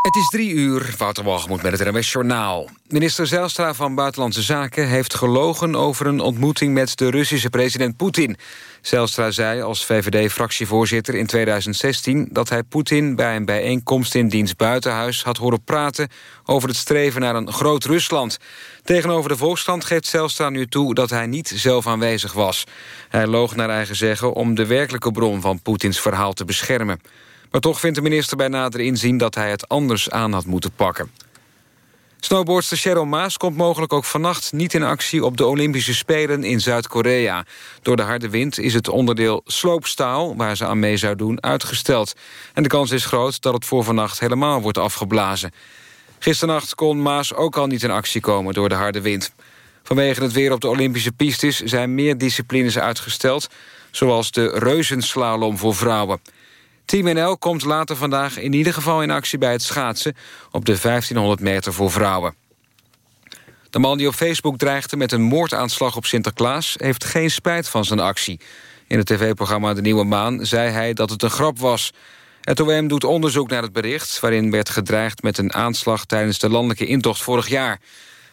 Het is drie uur, Wouter met het NWS Journaal. Minister Zijlstra van Buitenlandse Zaken heeft gelogen... over een ontmoeting met de Russische president Poetin. Zijlstra zei als VVD-fractievoorzitter in 2016... dat hij Poetin bij een bijeenkomst in diens buitenhuis had horen praten... over het streven naar een groot Rusland. Tegenover de Volkskrant geeft Zijlstra nu toe dat hij niet zelf aanwezig was. Hij loog naar eigen zeggen om de werkelijke bron van Poetins verhaal te beschermen. Maar toch vindt de minister bij nader inzien dat hij het anders aan had moeten pakken. Snowboardster Cheryl Maas komt mogelijk ook vannacht niet in actie op de Olympische Spelen in Zuid-Korea. Door de harde wind is het onderdeel sloopstaal, waar ze aan mee zou doen, uitgesteld. En de kans is groot dat het voor vannacht helemaal wordt afgeblazen. Gisternacht kon Maas ook al niet in actie komen door de harde wind. Vanwege het weer op de Olympische pistes zijn meer disciplines uitgesteld... zoals de reuzenslalom voor vrouwen. Team NL komt later vandaag in ieder geval in actie bij het schaatsen... op de 1500 meter voor vrouwen. De man die op Facebook dreigde met een moordaanslag op Sinterklaas... heeft geen spijt van zijn actie. In het tv-programma De Nieuwe Maan zei hij dat het een grap was. Het OM doet onderzoek naar het bericht... waarin werd gedreigd met een aanslag tijdens de landelijke intocht vorig jaar.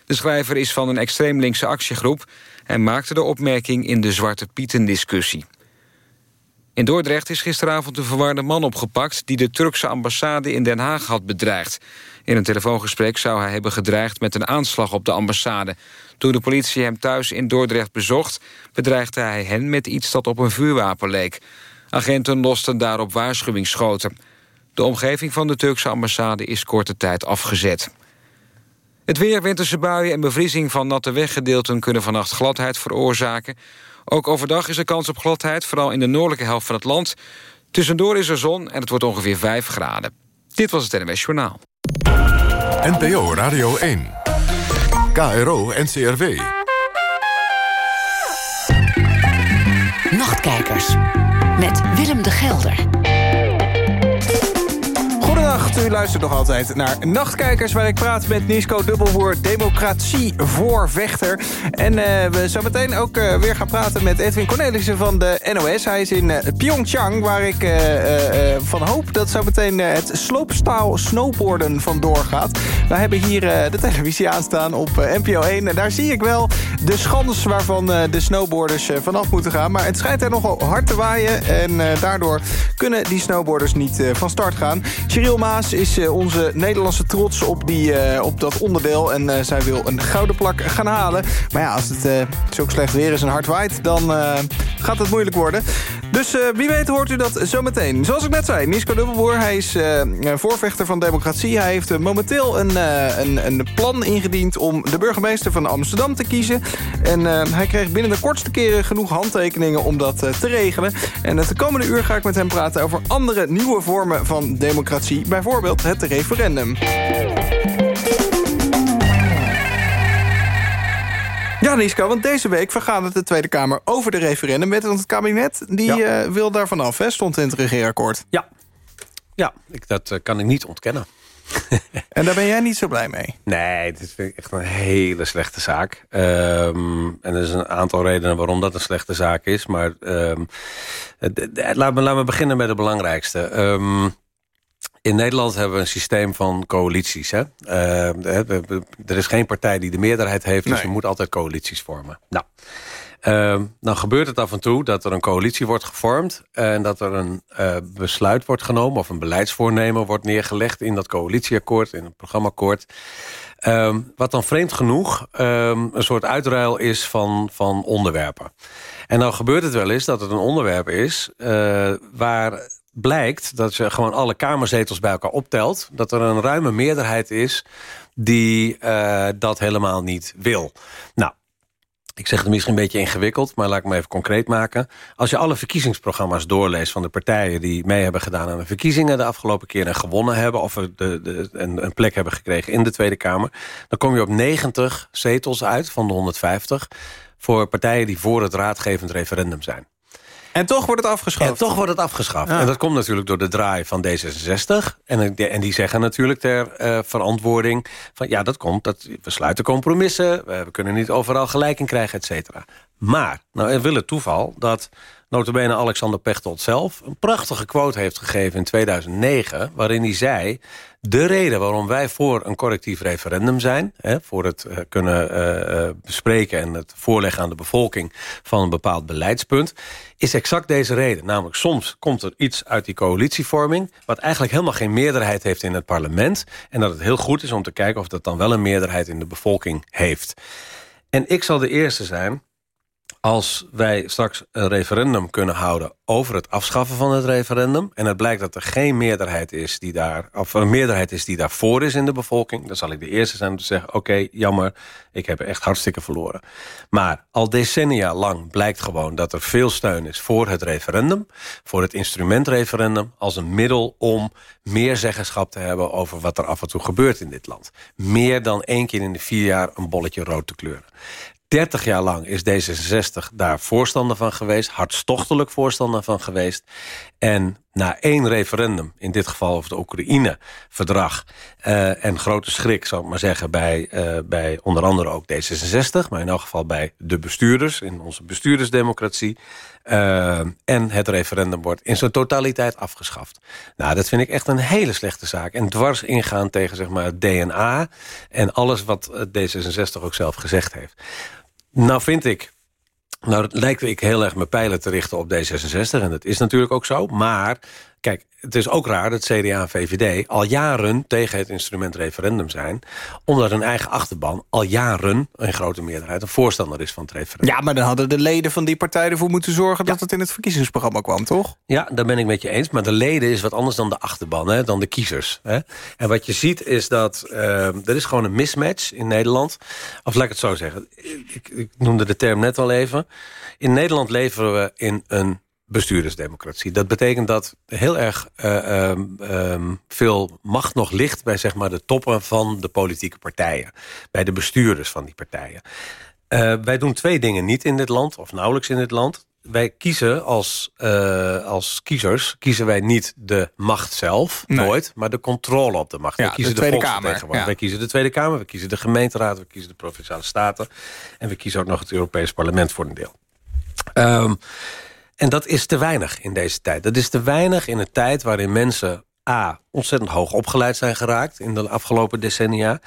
De schrijver is van een extreem linkse actiegroep... en maakte de opmerking in de Zwarte Pieten-discussie. In Dordrecht is gisteravond een verwarde man opgepakt... die de Turkse ambassade in Den Haag had bedreigd. In een telefoongesprek zou hij hebben gedreigd met een aanslag op de ambassade. Toen de politie hem thuis in Dordrecht bezocht... bedreigde hij hen met iets dat op een vuurwapen leek. Agenten losten daarop waarschuwingsschoten. De omgeving van de Turkse ambassade is korte tijd afgezet. Het weer, winterse buien en bevriezing van natte weggedeelten... kunnen vannacht gladheid veroorzaken. Ook overdag is er kans op gladheid, vooral in de noordelijke helft van het land. Tussendoor is er zon en het wordt ongeveer 5 graden. Dit was het NWS Journaal. NPO Radio 1. KRO NCRW. Nachtkijkers. Met Willem de Gelder. U luistert nog altijd naar Nachtkijkers... waar ik praat met Nisco Dubbelhoer, democratievoorvechter. En uh, we zo meteen ook uh, weer gaan praten met Edwin Cornelissen van de NOS. Hij is in uh, Pyeongchang, waar ik van hoop dat zo meteen het sloopstaal snowboarden vandoor gaat. We hebben hier de televisie aanstaan op NPO 1. En daar zie ik wel de schans waarvan de snowboarders vanaf moeten gaan. Maar het schijnt er nogal hard te waaien. En daardoor kunnen die snowboarders niet van start gaan. Cyril Maas is uh, onze Nederlandse trots op, die, uh, op dat onderdeel. En uh, zij wil een gouden plak gaan halen. Maar ja, als het zo slecht weer is en hard waait... dan gaat het moeilijk worden. Dus wie weet hoort u dat zometeen. Zoals ik net zei, Nisco Dubbelboer, hij is voorvechter van democratie. Hij heeft momenteel een, een, een, plan ingediend om de burgemeester van Amsterdam te kiezen. En hij kreeg binnen de kortste keren genoeg handtekeningen om dat te regelen. En de komende uur ga ik met hem praten over andere nieuwe vormen van democratie bijvoorbeeld het referendum. Ja, Niska, want deze week vergadert de Tweede Kamer over de referendum... met het kabinet die ja. uh, wil daar vanaf, hè? stond in het regeerakkoord. Ja, ja ik, dat uh, kan ik niet ontkennen. en daar ben jij niet zo blij mee? Nee, dit vind ik echt een hele slechte zaak. Um, en er is een aantal redenen waarom dat een slechte zaak is. Maar um, laat, me, laat me beginnen met het belangrijkste. Um, in Nederland hebben we een systeem van coalities. Hè? Uh, er is geen partij die de meerderheid heeft, dus je moet altijd coalities vormen. Nou, uh, dan gebeurt het af en toe dat er een coalitie wordt gevormd... en dat er een uh, besluit wordt genomen of een beleidsvoornemen wordt neergelegd... in dat coalitieakkoord, in het programmaakkoord... Uh, wat dan vreemd genoeg um, een soort uitruil is van, van onderwerpen. En dan gebeurt het wel eens dat het een onderwerp is... Uh, waar blijkt dat je gewoon alle kamerzetels bij elkaar optelt... dat er een ruime meerderheid is die uh, dat helemaal niet wil. Nou, ik zeg het misschien een beetje ingewikkeld, maar laat ik me even concreet maken. Als je alle verkiezingsprogramma's doorleest van de partijen... die mee hebben gedaan aan de verkiezingen de afgelopen keer... en gewonnen hebben of de, de, een, een plek hebben gekregen in de Tweede Kamer... dan kom je op 90 zetels uit van de 150... voor partijen die voor het raadgevend referendum zijn. En toch wordt het afgeschaft. En toch wordt het afgeschaft. En dat komt natuurlijk door de draai van D66. En, en die zeggen natuurlijk ter uh, verantwoording... van ja, dat komt, dat, we sluiten compromissen... we kunnen niet overal gelijk in krijgen, et cetera. Maar, nou wil het toeval dat notabene Alexander Pechtold zelf... een prachtige quote heeft gegeven in 2009... waarin hij zei... de reden waarom wij voor een correctief referendum zijn... Hè, voor het uh, kunnen uh, bespreken en het voorleggen aan de bevolking... van een bepaald beleidspunt... is exact deze reden. Namelijk, soms komt er iets uit die coalitievorming... wat eigenlijk helemaal geen meerderheid heeft in het parlement... en dat het heel goed is om te kijken of dat dan wel een meerderheid in de bevolking heeft. En ik zal de eerste zijn als wij straks een referendum kunnen houden over het afschaffen van het referendum... en het blijkt dat er geen meerderheid is die daar, of een meerderheid is die daarvoor is in de bevolking... dan zal ik de eerste zijn om te zeggen, oké, jammer, ik heb echt hartstikke verloren. Maar al decennia lang blijkt gewoon dat er veel steun is voor het referendum... voor het instrument referendum als een middel om meer zeggenschap te hebben... over wat er af en toe gebeurt in dit land. Meer dan één keer in de vier jaar een bolletje rood te kleuren. 30 jaar lang is D66 daar voorstander van geweest. Hartstochtelijk voorstander van geweest. En na één referendum, in dit geval over het Oekraïne-verdrag... Uh, en grote schrik, zou ik maar zeggen, bij, uh, bij onder andere ook D66... maar in elk geval bij de bestuurders, in onze bestuurdersdemocratie... Uh, en het referendum wordt in zijn totaliteit afgeschaft. Nou, dat vind ik echt een hele slechte zaak. En dwars ingaan tegen zeg maar, het DNA... en alles wat D66 ook zelf gezegd heeft. Nou vind ik nou, lijkt ik heel erg mijn pijlen te richten op D66. En dat is natuurlijk ook zo. Maar Kijk, het is ook raar dat CDA en VVD al jaren tegen het instrument referendum zijn... omdat hun eigen achterban al jaren, in grote meerderheid... een voorstander is van het referendum. Ja, maar dan hadden de leden van die partij ervoor moeten zorgen... dat het in het verkiezingsprogramma kwam, toch? Ja, daar ben ik met je eens. Maar de leden is wat anders dan de achterban, hè, dan de kiezers. Hè. En wat je ziet is dat uh, er is gewoon een mismatch in Nederland. Of laat ik het zo zeggen. Ik, ik noemde de term net al even. In Nederland leveren we in een bestuurdersdemocratie. Dat betekent dat heel erg uh, um, veel macht nog ligt... bij zeg maar, de toppen van de politieke partijen. Bij de bestuurders van die partijen. Uh, wij doen twee dingen niet in dit land, of nauwelijks in dit land. Wij kiezen als, uh, als kiezers kiezen wij niet de macht zelf, nee. nooit... maar de controle op de macht. Ja, wij kiezen de Tweede Kamer. Ja. Wij kiezen de Tweede Kamer, we kiezen de gemeenteraad... we kiezen de Provinciale Staten... en we kiezen ook nog het Europees Parlement voor een deel. Um, en dat is te weinig in deze tijd. Dat is te weinig in een tijd waarin mensen... A, ontzettend hoog opgeleid zijn geraakt in de afgelopen decennia.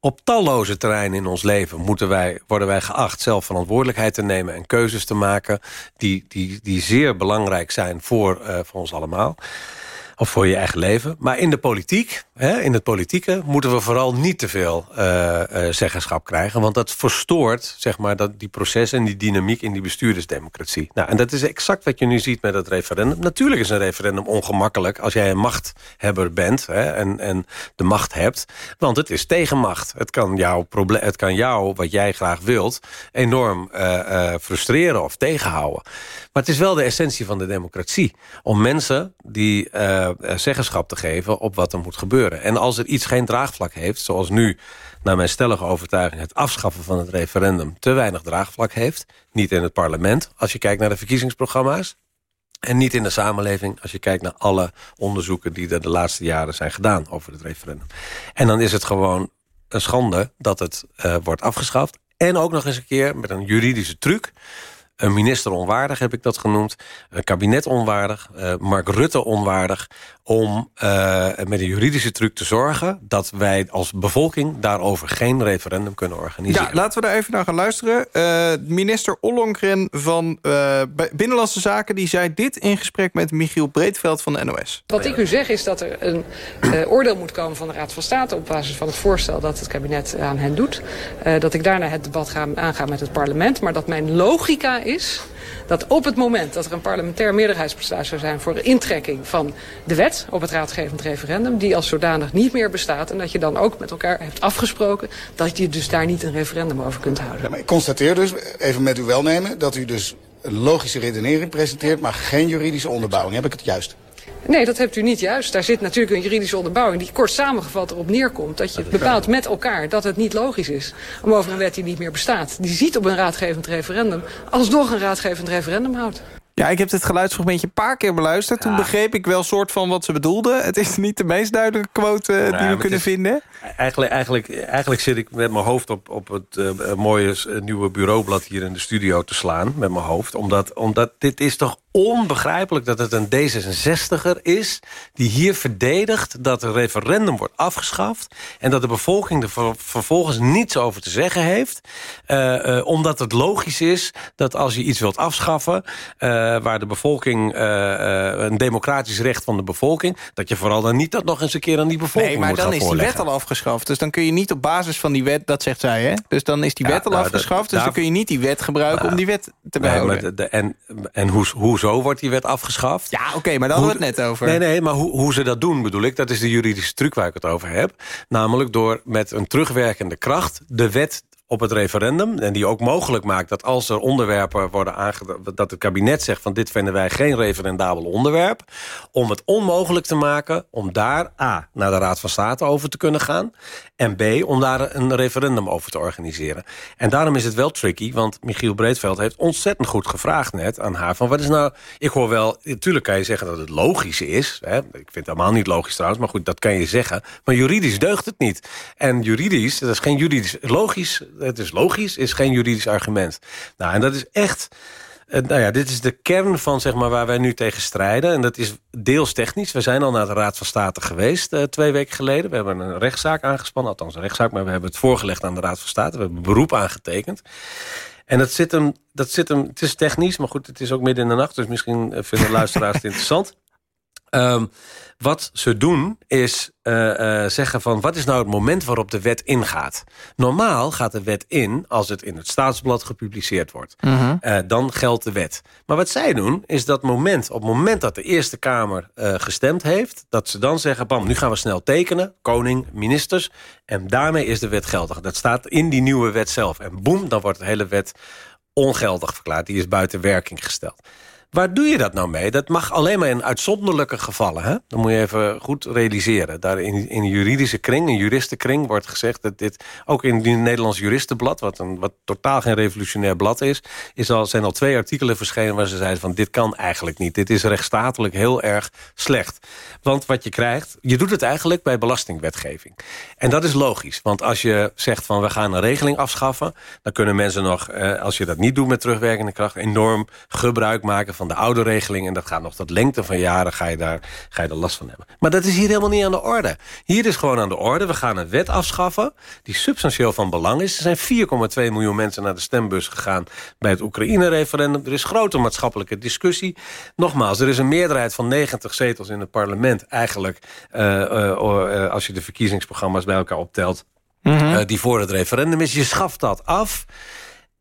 Op talloze terreinen in ons leven moeten wij, worden wij geacht... zelf verantwoordelijkheid te nemen en keuzes te maken... die, die, die zeer belangrijk zijn voor, uh, voor ons allemaal of voor je eigen leven. Maar in de politiek, hè, in het politieke... moeten we vooral niet te veel uh, uh, zeggenschap krijgen. Want dat verstoort zeg maar, dat, die processen en die dynamiek in die bestuurdersdemocratie. Nou, en dat is exact wat je nu ziet met het referendum. Natuurlijk is een referendum ongemakkelijk als jij een machthebber bent... Hè, en, en de macht hebt, want het is tegenmacht. Het kan jou, het kan jou wat jij graag wilt, enorm uh, frustreren of tegenhouden. Maar het is wel de essentie van de democratie. Om mensen die uh, zeggenschap te geven op wat er moet gebeuren. En als er iets geen draagvlak heeft, zoals nu... naar mijn stellige overtuiging het afschaffen van het referendum... te weinig draagvlak heeft, niet in het parlement... als je kijkt naar de verkiezingsprogramma's... En niet in de samenleving als je kijkt naar alle onderzoeken... die er de laatste jaren zijn gedaan over het referendum. En dan is het gewoon een schande dat het uh, wordt afgeschaft. En ook nog eens een keer met een juridische truc een minister onwaardig, heb ik dat genoemd. Een kabinet onwaardig. Uh, Mark Rutte onwaardig. Om uh, met een juridische truc te zorgen... dat wij als bevolking daarover geen referendum kunnen organiseren. Ja, laten we daar even naar gaan luisteren. Uh, minister Ollongren van Binnenlandse Zaken... die zei dit in gesprek met Michiel Breedveld van de NOS. Wat ik u zeg is dat er een oordeel moet komen van de Raad van State... op basis van het voorstel dat het kabinet aan hen doet. dat ik daarna het debat ga aangaan met het parlement. Maar dat mijn logica is dat op het moment dat er een parlementair meerderheidsbesluit zou zijn... voor de intrekking van de wet op het raadgevend referendum... die als zodanig niet meer bestaat... en dat je dan ook met elkaar hebt afgesproken... dat je dus daar niet een referendum over kunt houden. Maar ik constateer dus, even met uw welnemen... dat u dus een logische redenering presenteert... maar geen juridische onderbouwing. Heb ik het juist? Nee, dat hebt u niet juist. Daar zit natuurlijk een juridische onderbouwing die kort samengevat erop neerkomt... dat je bepaalt met elkaar dat het niet logisch is om over een wet die niet meer bestaat... die ziet op een raadgevend referendum alsnog een raadgevend referendum houdt. Ja, ik heb dit geluidsfragmentje een paar keer beluisterd. Toen begreep ik wel soort van wat ze bedoelden. Het is niet de meest duidelijke quote uh, die we kunnen is, vinden. Eigenlijk, eigenlijk, eigenlijk zit ik met mijn hoofd op, op het uh, mooie nieuwe bureaublad hier in de studio te slaan. Met mijn hoofd. Omdat, omdat dit is toch onbegrijpelijk dat het een D66er is... die hier verdedigt dat het referendum wordt afgeschaft... en dat de bevolking er vervolgens niets over te zeggen heeft. Uh, uh, omdat het logisch is dat als je iets wilt afschaffen... Uh, waar de bevolking, een democratisch recht van de bevolking... dat je vooral dan niet dat nog eens een keer aan die bevolking nee, maar moet dan is die wet al afgeschaft. Dus dan kun je niet op basis van die wet, dat zegt zij, hè? Dus dan is die wet al nou, afgeschaft. Dus dan kun je niet die wet gebruiken om die wet te behouden. Nee, de, en en hoe, hoezo wordt die wet afgeschaft? Ja, oké, maar daar hadden we het net over. Nee, nee, maar hoe, hoe ze dat doen bedoel ik, dat is de juridische truc waar ik het over heb. Namelijk door met een terugwerkende kracht de wet op het referendum. En die ook mogelijk maakt dat als er onderwerpen worden aangedaan... dat het kabinet zegt van dit vinden wij geen referendabel onderwerp... om het onmogelijk te maken om daar A, naar de Raad van State over te kunnen gaan... en B, om daar een referendum over te organiseren. En daarom is het wel tricky, want Michiel Breedveld heeft ontzettend goed gevraagd net aan haar... van wat is nou... Ik hoor wel, natuurlijk kan je zeggen dat het logisch is. Hè? Ik vind het helemaal niet logisch trouwens, maar goed, dat kan je zeggen. Maar juridisch deugt het niet. En juridisch, dat is geen juridisch... Logisch het is logisch, is geen juridisch argument. Nou, en dat is echt... Uh, nou ja, dit is de kern van zeg maar, waar wij nu tegen strijden. En dat is deels technisch. We zijn al naar de Raad van State geweest uh, twee weken geleden. We hebben een rechtszaak aangespannen. Althans een rechtszaak, maar we hebben het voorgelegd aan de Raad van State. We hebben beroep aangetekend. En dat zit hem, dat zit hem, het is technisch, maar goed, het is ook midden in de nacht. Dus misschien vinden luisteraars het interessant. Um, wat ze doen is uh, uh, zeggen van... wat is nou het moment waarop de wet ingaat? Normaal gaat de wet in als het in het staatsblad gepubliceerd wordt. -huh. uh, dan geldt de wet. Maar wat zij doen is dat moment, op het moment dat de Eerste Kamer gestemd heeft... dat ze dan zeggen, bam, nu gaan we snel tekenen. Koning, ministers. En daarmee is de wet geldig. Dat staat in die nieuwe wet zelf. En boem, dan wordt de hele wet ongeldig verklaard. Die is buiten werking gesteld. Waar doe je dat nou mee? Dat mag alleen maar in uitzonderlijke gevallen. Hè? Dan moet je even goed realiseren. Daar in, in een juridische kring, een juristenkring, wordt gezegd dat dit... ook in het Nederlands juristenblad, wat, een, wat totaal geen revolutionair blad is... is al, zijn al twee artikelen verschenen waar ze zeiden van... dit kan eigenlijk niet. Dit is rechtsstatelijk heel erg slecht. Want wat je krijgt, je doet het eigenlijk bij belastingwetgeving. En dat is logisch. Want als je zegt van we gaan een regeling afschaffen... dan kunnen mensen nog, eh, als je dat niet doet met terugwerkende kracht... enorm gebruik maken van de oude regeling... en dat gaat nog tot lengte van jaren, ga je, daar, ga je er last van hebben. Maar dat is hier helemaal niet aan de orde. Hier is gewoon aan de orde, we gaan een wet afschaffen... die substantieel van belang is. Er zijn 4,2 miljoen mensen naar de stembus gegaan... bij het Oekraïne-referendum. Er is grote maatschappelijke discussie. Nogmaals, er is een meerderheid van 90 zetels in het parlement... eigenlijk, uh, uh, als je de verkiezingsprogramma's bij elkaar optelt... -hmm. die voor het referendum is. Je schaft dat af...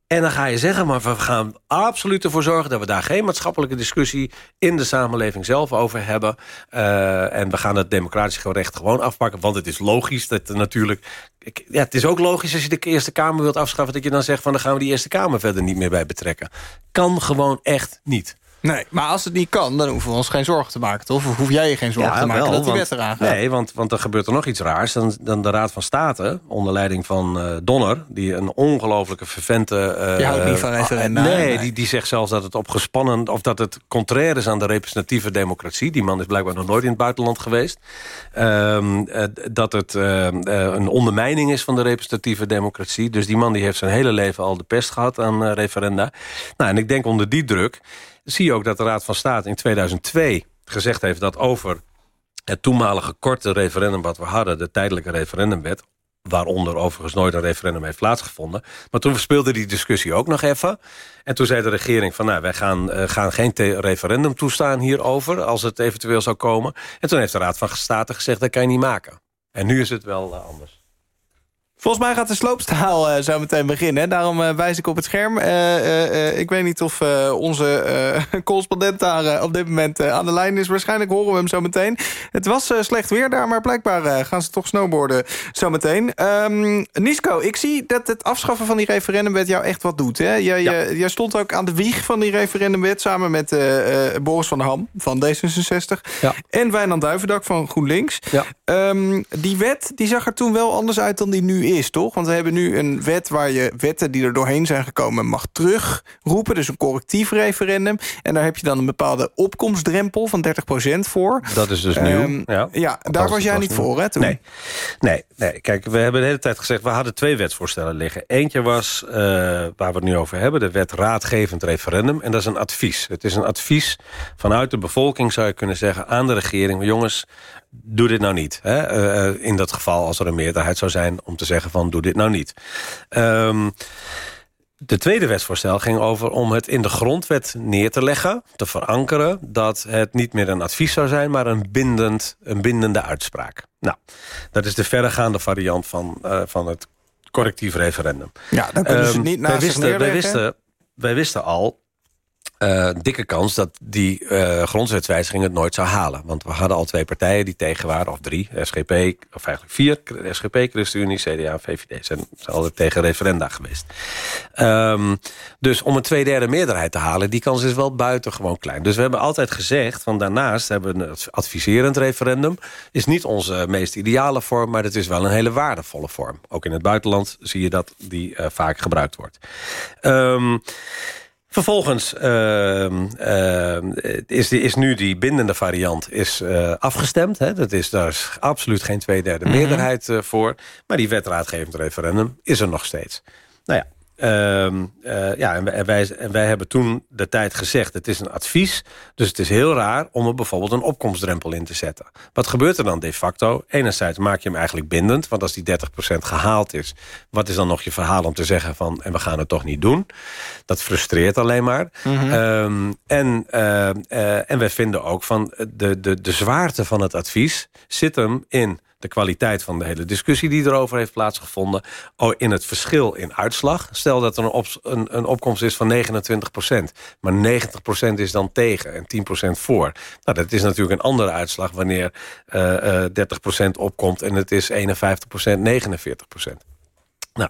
En dan ga je zeggen, maar we gaan absoluut ervoor zorgen... dat we daar geen maatschappelijke discussie in de samenleving zelf over hebben. Uh, en we gaan het democratische recht gewoon afpakken. Want het is logisch dat er natuurlijk... Ja, het is ook logisch als je de Eerste Kamer wilt afschaffen... dat je dan zegt van dan gaan we die Eerste Kamer verder niet meer bij betrekken. Kan gewoon echt niet. Nee, maar als het niet kan, dan hoeven we ons geen zorgen te maken, toch? Of hoef jij je geen zorgen ja, te maken wel, dat die want, wet eraan gaat? Nee, want, want er gebeurt er nog iets raars. Dan, dan de Raad van State, onder leiding van uh, Donner... die een ongelofelijke vervente... Uh, die houdt niet van referenda. Uh, nee, nee. Die, die zegt zelfs dat het opgespannen... of dat het contrair is aan de representatieve democratie. Die man is blijkbaar nog nooit in het buitenland geweest. Uh, dat het een ondermijning is van de representatieve democratie. Dus die man die heeft zijn hele leven al de pest gehad aan referenda. Nou, en ik denk onder die druk zie je ook dat de Raad van State in 2002 gezegd heeft... dat over het toenmalige korte referendum wat we hadden... de tijdelijke referendumwet waaronder overigens nooit een referendum heeft plaatsgevonden. Maar toen speelde die discussie ook nog even. En toen zei de regering van, nou, wij gaan, uh, gaan geen referendum toestaan hierover... als het eventueel zou komen. En toen heeft de Raad van State gezegd, dat kan je niet maken. En nu is het wel uh, anders. Volgens mij gaat de sloopstaal uh, zo meteen beginnen. Daarom uh, wijs ik op het scherm. Uh, ik weet niet of onze correspondent daar op dit moment aan de lijn is. Waarschijnlijk horen we hem zo meteen. Het was slecht weer daar, maar blijkbaar gaan ze toch snowboarden zo meteen. Um, Nisco, ik zie dat het afschaffen van die referendumwet jou echt wat doet. Hè? Jij, ja. jij stond ook aan de wieg van die referendumwet... samen met Boris van der Ham van D66... Ja. en Wijnand Duivendak van GroenLinks. Ja. Um, die wet die zag er toen wel anders uit dan die nu is mis, toch? Want we hebben nu een wet waar je wetten die er doorheen zijn gekomen... mag terugroepen, dus een correctief referendum. En daar heb je dan een bepaalde opkomstdrempel van 30% voor. Dat is dus nieuw. Ehm, ja, ja daar was jij niet voor, hè? Toen? Nee. nee, nee. Kijk, we hebben de hele tijd gezegd... we hadden twee wetsvoorstellen liggen. Eentje was, uh, waar we het nu over hebben... de wet raadgevend referendum. En dat is een advies. Het is een advies vanuit de bevolking, zou je kunnen zeggen... aan de regering. Jongens, doe dit nou niet. Hè? Uh, in dat geval als er een meerderheid zou zijn... om te zeggen van, doe dit nou niet. Um, de tweede wetsvoorstel ging over om het in de grondwet neer te leggen... te verankeren dat het niet meer een advies zou zijn... maar een, bindend, een bindende uitspraak. Nou, dat is de verregaande variant van, uh, van het correctief referendum. Ja, dan kunnen ze um, niet naast wij wisten, wij wisten, wij wisten al uh, dikke kans dat die uh, grondwetswijziging het nooit zou halen. Want we hadden al twee partijen die tegen waren, of drie. SGP, of eigenlijk vier. SGP, ChristenUnie, CDA VVD. Zijn, zijn altijd tegen referenda geweest. Um, dus om een tweederde meerderheid te halen... die kans is wel buitengewoon klein. Dus we hebben altijd gezegd... van daarnaast hebben we een adviserend referendum. Is niet onze meest ideale vorm... maar het is wel een hele waardevolle vorm. Ook in het buitenland zie je dat die uh, vaak gebruikt wordt. Um, Vervolgens uh, uh, is, die, is nu die bindende variant is, uh, afgestemd. Hè? Dat is, daar is absoluut geen tweederde mm -hmm. meerderheid voor. Maar die wetraadgevend referendum is er nog steeds. Nou ja, Uh, uh, ja, en wij, en wij hebben toen de tijd gezegd... het is een advies, dus het is heel raar... om er bijvoorbeeld een opkomstdrempel in te zetten. Wat gebeurt er dan de facto? Enerzijds maak je hem eigenlijk bindend... want als die 30% gehaald is... wat is dan nog je verhaal om te zeggen van... en we gaan het toch niet doen? Dat frustreert alleen maar. Mm -hmm. um, en, uh, uh, en wij vinden ook van... De, de, de zwaarte van het advies zit hem in de kwaliteit van de hele discussie die erover heeft plaatsgevonden... Oh, in het verschil in uitslag. Stel dat er een, op, een, een opkomst is van 29% maar 90% is dan tegen en 10% voor. Nou, dat is natuurlijk een andere uitslag wanneer uh, uh, 30% opkomt... en het is 51% 49 nou,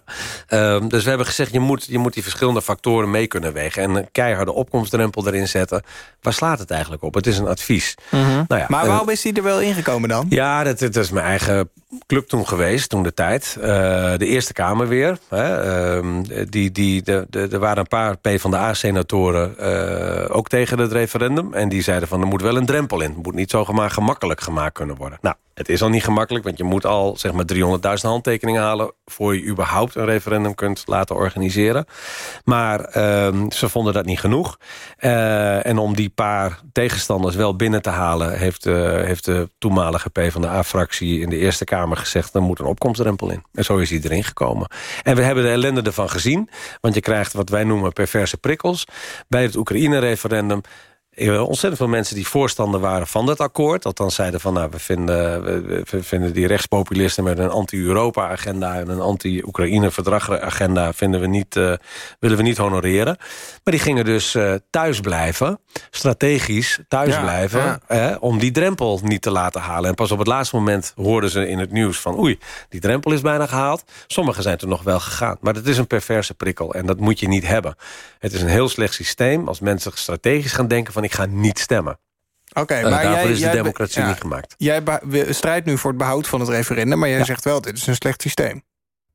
um, dus we hebben gezegd, je moet, je moet die verschillende factoren mee kunnen wegen... en een keiharde opkomstdrempel erin zetten. Waar slaat het eigenlijk op? Het is een advies. Mm -hmm. nou ja, maar waarom is die er wel ingekomen dan? Ja, dat, dat is mijn eigen club toen geweest, toen de tijd. Uh, de Eerste Kamer weer. Hè, uh, die, die, de, de, er waren een paar PvdA-senatoren uh, ook tegen het referendum. En die zeiden van, er moet wel een drempel in. Het moet niet zomaar gemakkelijk gemaakt kunnen worden. Nou, het is al niet gemakkelijk, want je moet al zeg maar 300.000 handtekeningen halen... voor je überhaupt een referendum kunt laten organiseren. Maar uh, ze vonden dat niet genoeg. Uh, en om die paar tegenstanders wel binnen te halen... heeft, uh, heeft de toenmalige PvdA-fractie in de Eerste Kamer gezegd... er moet een opkomstdrempel in. En zo is hij erin gekomen. En we hebben de ellende ervan gezien. Want je krijgt wat wij noemen perverse prikkels. Bij het Oekraïne-referendum ontzettend veel mensen die voorstander waren van dat akkoord. Althans zeiden van, nou, we vinden, we vinden die rechtspopulisten... met een anti-Europa-agenda en een anti-Oekraïne-verdrag-agenda... vinden we niet, uh, willen we niet honoreren. Maar die gingen dus uh, thuis blijven, strategisch thuis ja, blijven... Ja. Eh, om die drempel niet te laten halen. En pas op het laatste moment hoorden ze in het nieuws van... oei, die drempel is bijna gehaald. Sommigen zijn er nog wel gegaan. Maar dat is een perverse prikkel en dat moet je niet hebben. Het is een heel slecht systeem als mensen strategisch gaan denken... van ik ga niet stemmen. Oké, okay, uh, maar daarvoor jij, is de jij, democratie ja, niet gemaakt. Jij strijdt nu voor het behoud van het referendum... maar jij ja. zegt wel, dit is een slecht systeem.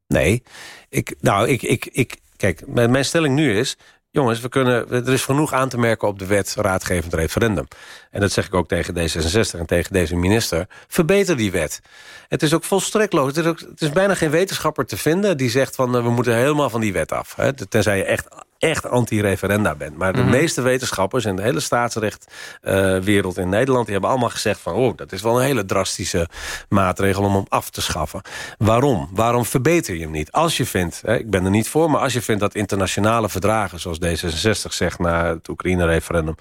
Nee, ik, nou, ik, ik, ik, kijk, mijn stelling nu is... jongens, we kunnen, er is genoeg aan te merken op de wet raadgevend referendum. En dat zeg ik ook tegen D66 en tegen deze minister. Verbeter die wet. Het is ook volstrekt logisch. Het is, ook, het is bijna geen wetenschapper te vinden die zegt van... Uh, we moeten helemaal van die wet af. Hè, tenzij je echt echt anti-referenda bent. Maar de mm -hmm. meeste wetenschappers in de hele staatsrechtwereld uh, in Nederland... die hebben allemaal gezegd van... oh, dat is wel een hele drastische maatregel om hem af te schaffen. Waarom? Waarom verbeter je hem niet? Als je vindt, hè, ik ben er niet voor... maar als je vindt dat internationale verdragen... zoals D66 zegt na het Oekraïne-referendum...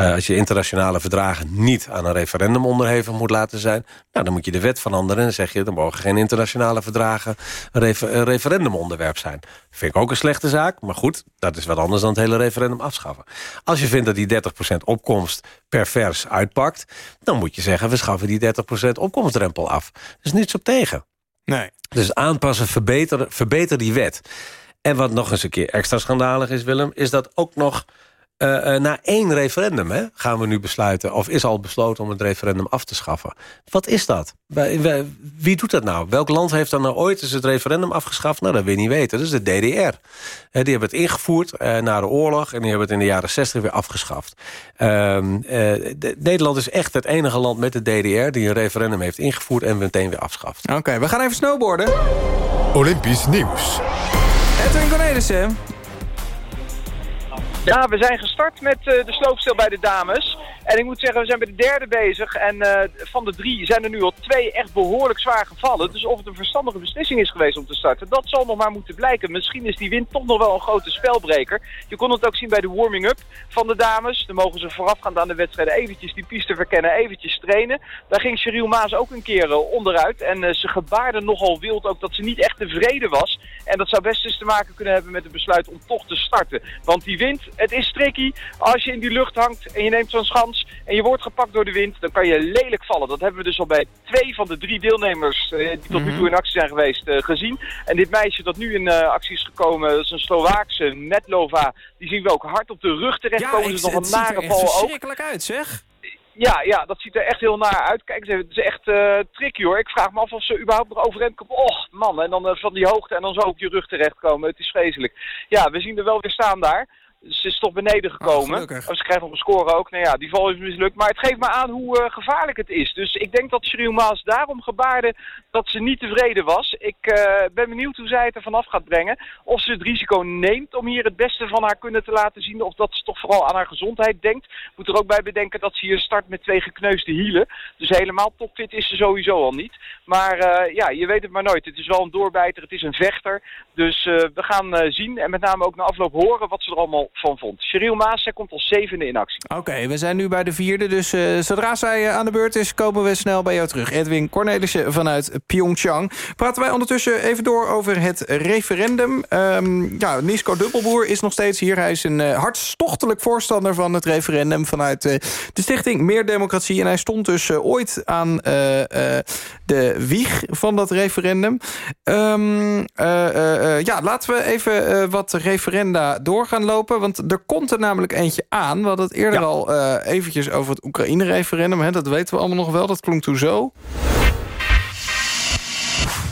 Uh, als je internationale verdragen niet aan een referendum onderhevig moet laten zijn... Nou, dan moet je de wet veranderen en dan zeg je... er mogen geen internationale verdragen een refer referendumonderwerp zijn. Vind ik ook een slechte zaak, maar goed... dat dat is wat anders dan het hele referendum afschaffen. Als je vindt dat die 30% opkomst pervers uitpakt... dan moet je zeggen, we schaffen die 30% opkomstdrempel af. Er is niets op tegen. Nee. Dus aanpassen, verbeter, verbeter die wet. En wat nog eens een keer extra schandalig is, Willem... is dat ook nog uh, na één referendum hè, gaan we nu besluiten... of is al besloten om het referendum af te schaffen. Wat is dat? Wie doet dat nou? Welk land heeft dan nou ooit eens het referendum afgeschaft? Nou, dat wil je niet weten. Dat is de DDR. die hebben het ingevoerd uh, na de oorlog... en die hebben het in de jaren 60 weer afgeschaft. Ehm, Nederland is echt het enige land met de DDR... die een referendum heeft ingevoerd en meteen weer afschaft. Oké, we gaan even snowboarden. Olympisch nieuws. Edwin Cornelissen, ja, we zijn gestart met uh, de sloopstil bij de dames. En ik moet zeggen, we zijn bij de derde bezig. En uh, van de drie zijn er nu al twee echt behoorlijk zwaar gevallen. Dus of het een verstandige beslissing is geweest om te starten, dat zal nog maar moeten blijken. Misschien is die wind toch nog wel een grote spelbreker. Je kon het ook zien bij de warming-up van de dames. Dan mogen ze voorafgaand aan de wedstrijden eventjes die piste verkennen, eventjes trainen. Daar ging Cheryl Maas ook een keer uh, onderuit. En ze gebaarde nogal wild ook dat ze niet echt tevreden was. En dat zou best eens te maken kunnen hebben met het besluit om toch te starten. Want die wind, het is tricky. Als je in die lucht hangt en je neemt zo'n schans en je wordt gepakt door de wind, dan kan je lelijk vallen. Dat hebben we dus al bij twee van de drie deelnemers uh, die tot nu toe in actie zijn geweest uh, gezien. En dit meisje dat nu in uh, actie is gekomen, dat is een Slovaakse Netlova. Die zien we ook hard op de rug terechtkomen. Ja, dus nog een nare val ook. verschrikkelijk uit, zeg. Ja, ja, dat ziet er echt heel naar uit. Kijk eens even, het is echt uh, tricky hoor. Ik vraag me af of ze überhaupt nog overeind komen. Och, man, en dan uh, van die hoogte en dan zo op je rug terechtkomen. Het is vreselijk. Ja, we zien er wel weer staan daar. Ze is toch beneden gekomen. Oh, ze krijgt nog een score ook. Nou ja, die val is mislukt. Maar het geeft me aan hoe uh, gevaarlijk het is. Dus ik denk dat Cheryl Maas daarom gebaarde dat ze niet tevreden was. Ik uh, ben benieuwd hoe zij het er vanaf gaat brengen. Of ze het risico neemt om hier het beste van haar kunnen te laten zien. Of dat ze toch vooral aan haar gezondheid denkt. Moet er ook bij bedenken dat ze hier start met twee gekneusde hielen. Dus helemaal topfit is ze sowieso al niet. Maar uh, ja, je weet het maar nooit. Het is wel een doorbijter. Het is een vechter. Dus we gaan zien. En met name ook na afloop horen wat ze er allemaal van vond. Cheryl Maas, komt als zevende in actie. Oké, we zijn nu bij de vierde. Dus uh, zodra zij uh, aan de beurt is, komen we snel bij jou terug. Edwin Cornelissen vanuit Pyeongchang. Praten wij ondertussen even door over het referendum. Um, ja, Nisco Dubbelboer is nog steeds hier. Hij is een uh, hartstochtelijk voorstander van het referendum... vanuit de stichting Meer Democratie. En hij stond dus ooit aan de wieg van dat referendum. Um, ja, laten we even wat referenda door gaan lopen... Want er komt er namelijk eentje aan. We hadden het eerder ja. al uh, eventjes over het Oekraïne-referendum. Dat weten we allemaal nog wel. Dat klonk toen zo.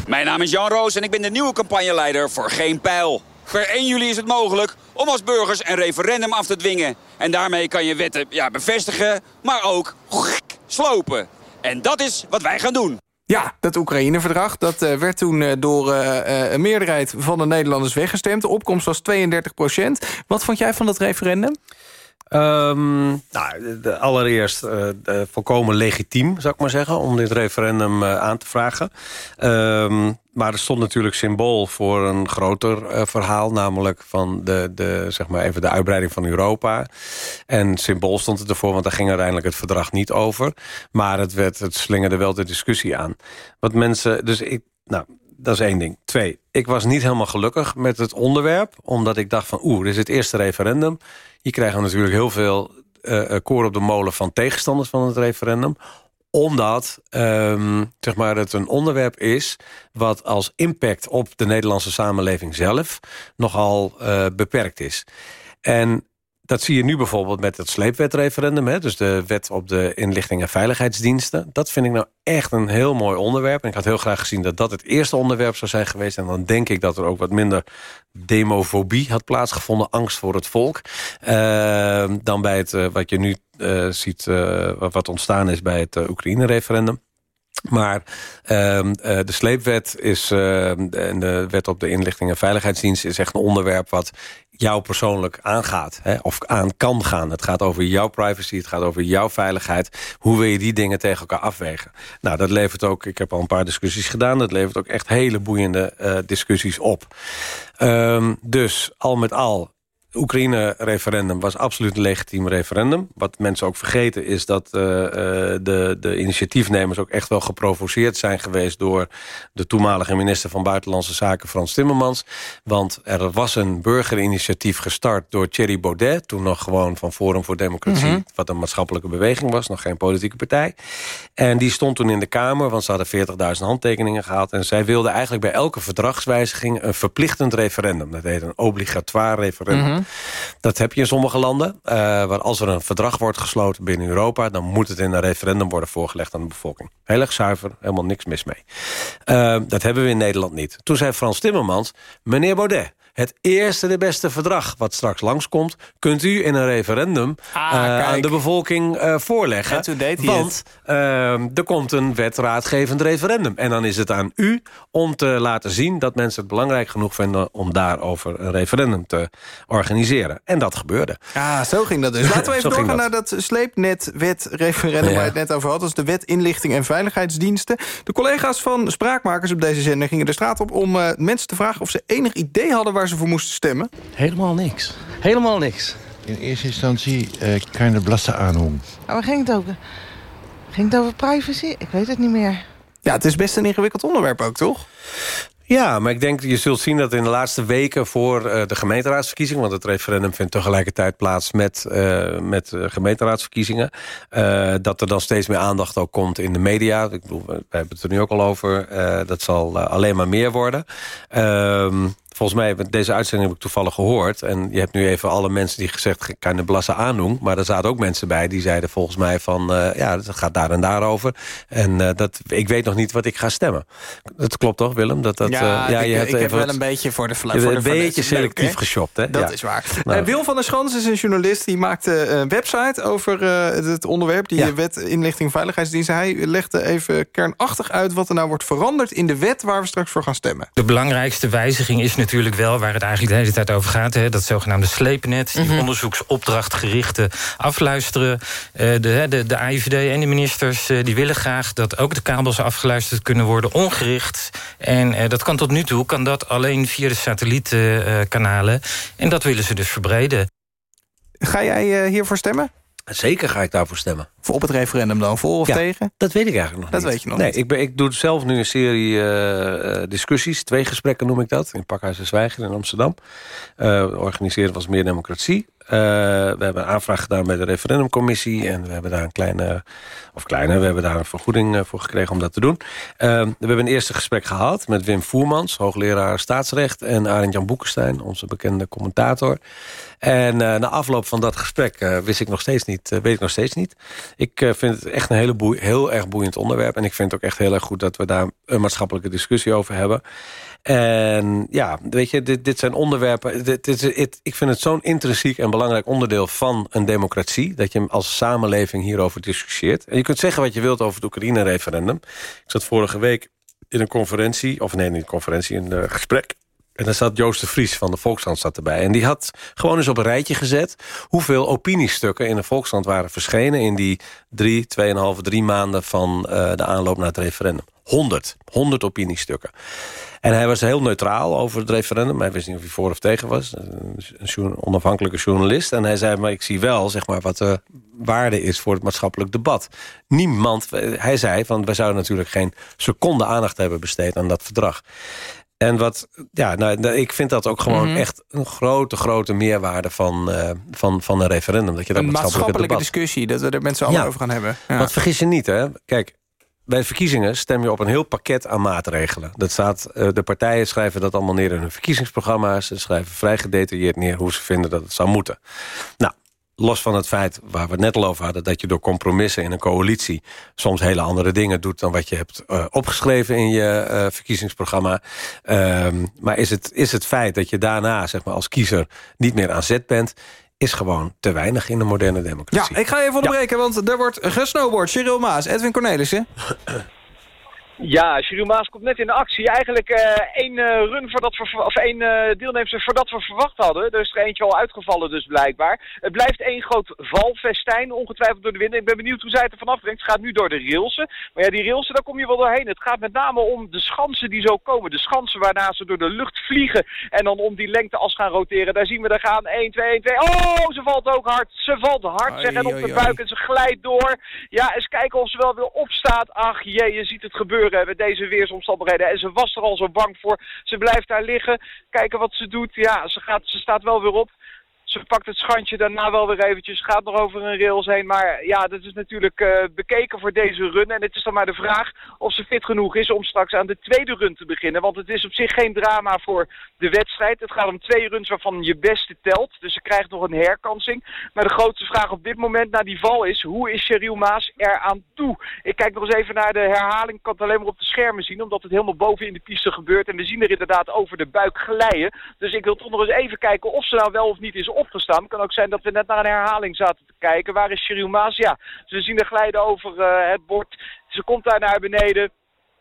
Mijn naam is Jan Roos en ik ben de nieuwe campagneleider voor Geen Pijl. Per 1 juli is het mogelijk om als burgers een referendum af te dwingen. En daarmee kan je wetten ja, bevestigen, maar ook slopen. En dat is wat wij gaan doen. Ja, dat Oekraïne-verdrag dat, uh, werd toen uh, door uh, een meerderheid van de Nederlanders weggestemd. De opkomst was 32 procent. Wat vond jij van dat referendum? Um, nou, de, allereerst uh, de, volkomen legitiem, zou ik maar zeggen... om dit referendum uh, aan te vragen. Um, maar er stond natuurlijk symbool voor een groter uh, verhaal... namelijk van de, de, zeg maar even de uitbreiding van Europa. En symbool stond het ervoor, want daar ging uiteindelijk het verdrag niet over. Maar het, werd, het slingerde wel de discussie aan. Wat mensen, dus ik, nou, dat is één ding. Twee, ik was niet helemaal gelukkig met het onderwerp... omdat ik dacht van, oeh, dit is het eerste referendum... Hier krijgen we natuurlijk heel veel uh, koor op de molen van tegenstanders van het referendum omdat um, zeg maar het een onderwerp is... wat als impact op de Nederlandse samenleving zelf... nogal uh, beperkt is. En dat zie je nu bijvoorbeeld met het sleepwetreferendum. Hè? Dus de wet op de inlichting en veiligheidsdiensten. Dat vind ik nou echt een heel mooi onderwerp. En ik had heel graag gezien dat dat het eerste onderwerp zou zijn geweest. En dan denk ik dat er ook wat minder demofobie had plaatsgevonden. Angst voor het volk. Uh, dan bij het, uh, wat je nu uh, ziet, wat ontstaan is bij het Oekraïne-referendum. Maar uh, de sleepwet is, uh, en de wet op de inlichting en veiligheidsdienst... is echt een onderwerp wat jou persoonlijk aangaat. Hè, of aan kan gaan. Het gaat over jouw privacy, het gaat over jouw veiligheid. Hoe wil je die dingen tegen elkaar afwegen? Nou, dat levert ook, ik heb al een paar discussies gedaan... dat levert ook echt hele boeiende uh, discussies op. Um, dus, al met al, Oekraïne-referendum was absoluut een legitiem referendum. Wat mensen ook vergeten is dat uh, de, de initiatiefnemers... ook echt wel geprovoceerd zijn geweest... door de toenmalige minister van Buitenlandse Zaken Frans Timmermans. Want er was een burgerinitiatief gestart door Thierry Baudet... toen nog gewoon van Forum voor Democratie... Mm -hmm. wat een maatschappelijke beweging was, nog geen politieke partij. En die stond toen in de Kamer, want ze hadden 40.000 handtekeningen gehad... en zij wilden eigenlijk bij elke verdragswijziging... een verplichtend referendum. Dat heet een obligatoire referendum. Mm -hmm. Dat heb je in sommige landen. Uh, waar als er een verdrag wordt gesloten binnen Europa... dan moet het in een referendum worden voorgelegd aan de bevolking. Heel erg zuiver, helemaal niks mis mee. Uh, dat hebben we in Nederland niet. Toen zei Frans Timmermans, meneer Baudet het eerste de beste verdrag wat straks langskomt... kunt u in een referendum Ah, eh, aan de bevolking eh, voorleggen. En toen deed hij want eh, er komt een wetraadgevend referendum. En dan is het aan u om te laten zien dat mensen het belangrijk genoeg vinden... om daarover een referendum te organiseren. En dat gebeurde. Ah, zo ging dat dus. Laten we even doorgaan dat. naar dat sleepnet-wet-referendum... Ja. waar je het net over had. Dat is de wet inlichting en veiligheidsdiensten. De collega's van Spraakmakers op deze zender gingen de straat op... om eh, mensen te vragen of ze enig idee hadden waar ze voor moesten stemmen. Helemaal niks. Helemaal niks. In eerste instantie uh, keine blasse Ahnung. Maar waar ging het over? Ging het over privacy? Ik weet het niet meer. Ja, het is best een ingewikkeld onderwerp ook, toch? Ja, maar ik denk, je zult zien dat in de laatste weken voor uh, de gemeenteraadsverkiezingen... want het referendum vindt tegelijkertijd plaats met, uh, met uh, gemeenteraadsverkiezingen... dat er dan steeds meer aandacht ook komt in de media. Ik bedoel, we hebben het er nu ook al over. dat zal alleen maar meer worden. Ehm, volgens mij, deze uitzending heb ik toevallig gehoord... en je hebt nu even alle mensen die gezegd... keine blasse aandoen, maar er zaten ook mensen bij... die zeiden volgens mij van, ja, het gaat daar en daar over. En dat, ik weet nog niet wat ik ga stemmen. Dat klopt toch, Willem? Dat, dat, ja, ja, ik, je hebt ik heb wel wat- een beetje voor de voor de een beetje finesse. Leuk, selectief hè? geshopt, hè? Dat Ja. is waar. Nou. Eh, Wil van der Schans is een journalist die maakte een website over eh, het onderwerp, die Ja. wet inlichting veiligheidsdiensten. Hij legde even kernachtig uit wat er nou wordt veranderd in de wet waar we straks voor gaan stemmen. De belangrijkste wijziging is natuurlijk wel waar het eigenlijk de hele tijd over gaat. Hè, dat zogenaamde sleepnet, die onderzoeksopdrachtgerichte afluisteren. Eh, de, hè, de, de AIVD en de ministers eh, die willen graag dat ook de kabels afgeluisterd kunnen worden, ongericht. En eh, dat kan tot nu toe, kan dat alleen via de satellietkanalen. en dat willen ze dus verbreden. Ga jij eh, hiervoor stemmen? Zeker ga ik daarvoor stemmen. Voor op het referendum dan, voor of Ja, tegen? Dat weet ik eigenlijk nog Dat niet. weet je nog nee, niet. Ik, ben, ik doe zelf nu een serie eh, eh, discussies. Twee gesprekken noem ik dat. In Pakhuis en Zwijger in Amsterdam. Uh, organiseren was Meer Democratie. Eh, we hebben een aanvraag gedaan bij de referendumcommissie. En we hebben daar een kleine... Of kleine, we hebben daar een vergoeding eh, voor gekregen om dat te doen. Eh, we hebben een eerste gesprek gehad met Wim Voermans. Hoogleraar staatsrecht. En Arend Jan Boekenstein, onze bekende commentator. En na afloop van dat gesprek wist ik nog steeds niet, weet ik nog steeds niet. Ik vind het echt een hele heel erg boeiend onderwerp. En ik vind het ook echt heel erg goed dat we daar een maatschappelijke discussie over hebben. En ja, weet je, dit, dit zijn onderwerpen... Dit, ik vind het zo'n intrinsiek en belangrijk onderdeel van een democratie... dat je als samenleving hierover discussieert. En je kunt zeggen wat je wilt over het Oekraïne-referendum. Ik zat vorige week in een conferentie... of nee, niet een conferentie, een eh, gesprek... En daar zat Joost de Vries van de Volkskrant zat erbij. En die had gewoon eens op een rijtje gezet... hoeveel opiniestukken in de Volkskrant waren verschenen... in die drie, tweeënhalve, drie maanden van eh, de aanloop naar het referendum. 100. 100 opiniestukken. En hij was heel neutraal over het referendum. Hij wist niet of hij voor of tegen was. Een onafhankelijke journalist. En hij zei, maar ik zie wel zeg maar, wat de waarde is voor het maatschappelijk debat. Niemand, hij zei, van, wij zouden natuurlijk geen seconde aandacht hebben besteed aan dat verdrag. En wat, ja, nou, ik vind dat ook gewoon Mhm. echt een grote, grote meerwaarde van, eh, van, van een referendum. Dat je dat Een maatschappelijke discussie, dat we er allen Ja. over gaan hebben. Ja. Want vergis je niet, hè. Kijk, bij verkiezingen stem je op een heel pakket aan maatregelen. Dat staat, eh, de partijen schrijven dat allemaal neer in hun verkiezingsprogramma's. Ze schrijven vrij gedetailleerd neer hoe ze vinden dat het zou moeten. Nou, los van het feit waar we het net al over hadden... dat je door compromissen in een coalitie... soms hele andere dingen doet dan wat je hebt eh, opgeschreven in je eh, verkiezingsprogramma. Ehm, maar is het, is het feit dat je daarna zeg maar, als kiezer niet meer aan zet bent... is gewoon te weinig in de moderne democratie. Ja, ik ga even onderbreken, want er wordt gesnowboard. Cyril Maas, Edwin Cornelissen. Ja, Jules Maas komt net in de actie. Eigenlijk eh, één eh, run voordat we, ver- of één eh deelnemster voordat we verwacht hadden. Er is er eentje al uitgevallen dus blijkbaar. Het blijft één groot valfestijn, ongetwijfeld door de wind. Ik ben benieuwd hoe zij het ervan afbrengt. Het gaat nu door de railsen. Maar ja, die railsen, daar kom je wel doorheen. Het gaat met name om de schansen die zo komen. De schansen waarna ze door de lucht vliegen. En dan om die lengte as gaan roteren. Daar zien we er gaan. 1, 2, 1, 2. Oh, ze valt ook hard. Ze valt hard, zeg. En op de buik en ze glijdt door. Ja, eens kijken of ze wel weer opstaat. Ach jee, je ziet het gebeuren met deze weersomstandigheden. En ze was er al zo bang voor. Ze blijft daar liggen. Kijken wat ze doet. Ja, ze, gaat, ze staat wel weer op. Ze pakt het schandje daarna wel weer eventjes, gaat nog over een rails heen. Maar ja, dat is natuurlijk uh, bekeken voor deze run. En het is dan maar de vraag of ze fit genoeg is om straks aan de tweede run te beginnen. Want het is op zich geen drama voor de wedstrijd. Het gaat om twee runs waarvan je beste telt. Dus ze krijgt nog een herkansing. Maar de grootste vraag op dit moment na die val is, hoe is Cheryl Maas eraan toe? Ik kijk nog eens even naar de herhaling. Ik kan het alleen maar op de schermen zien, omdat het helemaal boven in de piste gebeurt. En we zien er inderdaad over de buik glijden. Dus ik wil toch nog eens even kijken of ze nou wel of niet is opgestaan. Kan ook zijn dat we net naar een herhaling zaten te kijken. Waar is Cheryl Maas? Ja, ze zien er glijden over uh, het bord. Ze komt daar naar beneden.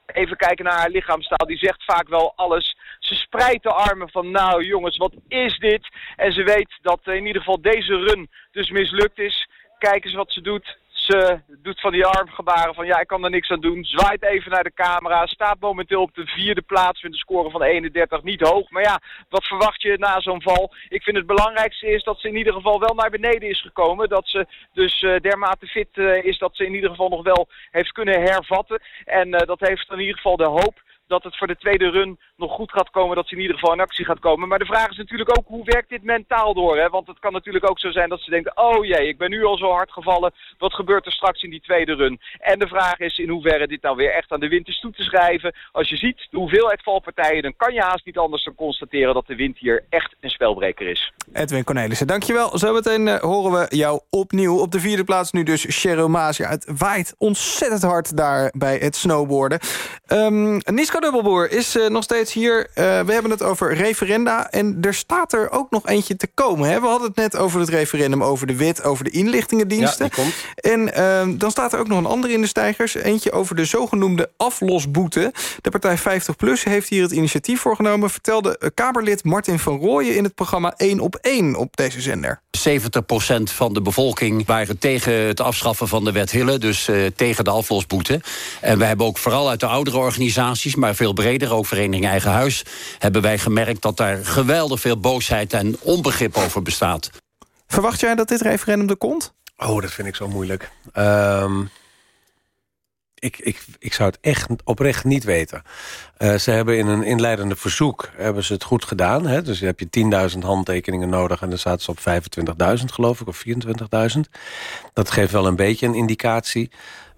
Even kijken naar haar lichaamstaal. Die zegt vaak wel alles. Ze spreidt de armen van nou jongens, wat is dit? En ze weet dat in ieder geval deze run dus mislukt is. Kijk eens wat ze doet. Ze doet van die armgebaren van ja, ik kan er niks aan doen. Zwaait even naar de camera. Staat momenteel op de vierde plaats met een score van 31. Niet hoog, maar ja, wat verwacht je na zo'n val? Ik vind het belangrijkste is dat ze in ieder geval wel naar beneden is gekomen. Dat ze dus uh, dermate fit uh, is dat ze in ieder geval nog wel heeft kunnen hervatten. En uh, dat heeft in ieder geval de hoop dat het voor de tweede run nog goed gaat komen, dat ze in ieder geval in actie gaat komen. Maar de vraag is natuurlijk ook, hoe werkt dit mentaal door? Hè? Want het kan natuurlijk ook zo zijn dat ze denken, oh jee, ik ben nu al zo hard gevallen, wat gebeurt er straks in die tweede run? En de vraag is in hoeverre dit nou weer echt aan de wind is toe te schrijven. Als je ziet de hoeveelheid valpartijen, dan kan je haast niet anders dan constateren dat de wind hier echt een spelbreker is. Edwin Cornelissen, dankjewel. Zometeen uh, horen we jou opnieuw. Op de vierde plaats nu dus Cheryl Maas. Het waait ontzettend hard daar bij het snowboarden. Um, Niska Dubbelboer is uh, nog steeds hier. Uh, we hebben het over referenda. En er staat er ook nog eentje te komen. Hè? We hadden het net over het referendum over de wet... over de inlichtingendiensten. Ja, komt. En uh, dan staat er ook nog een andere in de stijgers. Eentje over de zogenoemde aflosboete. De partij 50PLUS heeft hier het initiatief voor genomen... vertelde Kamerlid Martin van Rooyen... in het programma 1 op 1 op deze zender. 70% van de bevolking waren tegen het afschaffen van de wet Hille. Dus uh, tegen de aflosboete. En we hebben ook vooral uit de oudere organisaties... maar veel breder, ook Vereniging Eigen Huis... hebben wij gemerkt dat daar geweldig veel boosheid en onbegrip over bestaat. Verwacht jij dat dit referendum er komt? Oh, dat vind ik zo moeilijk. Um, ik, ik, ik zou het echt oprecht niet weten. Uh, ze hebben in een inleidende verzoek hebben ze het goed gedaan. Hè? Dus heb je 10.000 handtekeningen nodig... en dan staat ze op 25.000 geloof ik, of 24.000. Dat geeft wel een beetje een indicatie.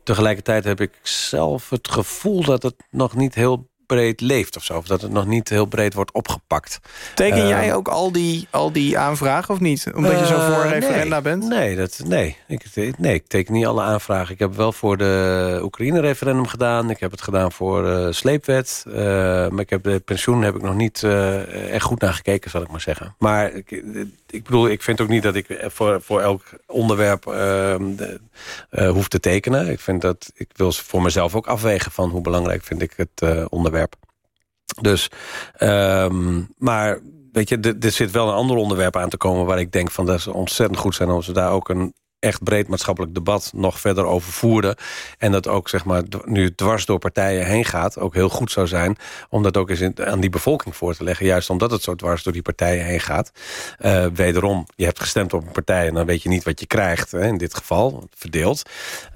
Tegelijkertijd heb ik zelf het gevoel dat het nog niet heel breed leeft of zo. Of dat het nog niet heel breed wordt opgepakt. Teken uh, jij ook al die, al die aanvragen of niet? Omdat uh, je zo voor referenda nee, bent? Nee, dat, nee. Ik, nee, ik teken niet alle aanvragen. Ik heb wel voor de Oekraïne-referendum gedaan. Ik heb het gedaan voor uh, sleepwet. maar ik heb de pensioen heb ik nog niet echt goed naar gekeken, zal ik maar zeggen. Maar ik, ik bedoel, ik vind ook niet dat ik voor, voor elk onderwerp de, hoef te tekenen. Ik, vind dat, ik wil voor mezelf ook afwegen van hoe belangrijk vind ik het onderwerp. Dus, um, maar weet je, er zit wel een ander onderwerp aan te komen... waar ik denk van dat ze ontzettend goed zijn... als we daar ook een echt breed maatschappelijk debat nog verder over voeren. En dat ook zeg maar, nu dwars door partijen heen gaat... ook heel goed zou zijn om dat ook eens in, aan die bevolking voor te leggen. Juist omdat het zo dwars door die partijen heen gaat. Uh, wederom, je hebt gestemd op een partij... en dan weet je niet wat je krijgt, hè, in dit geval, verdeeld.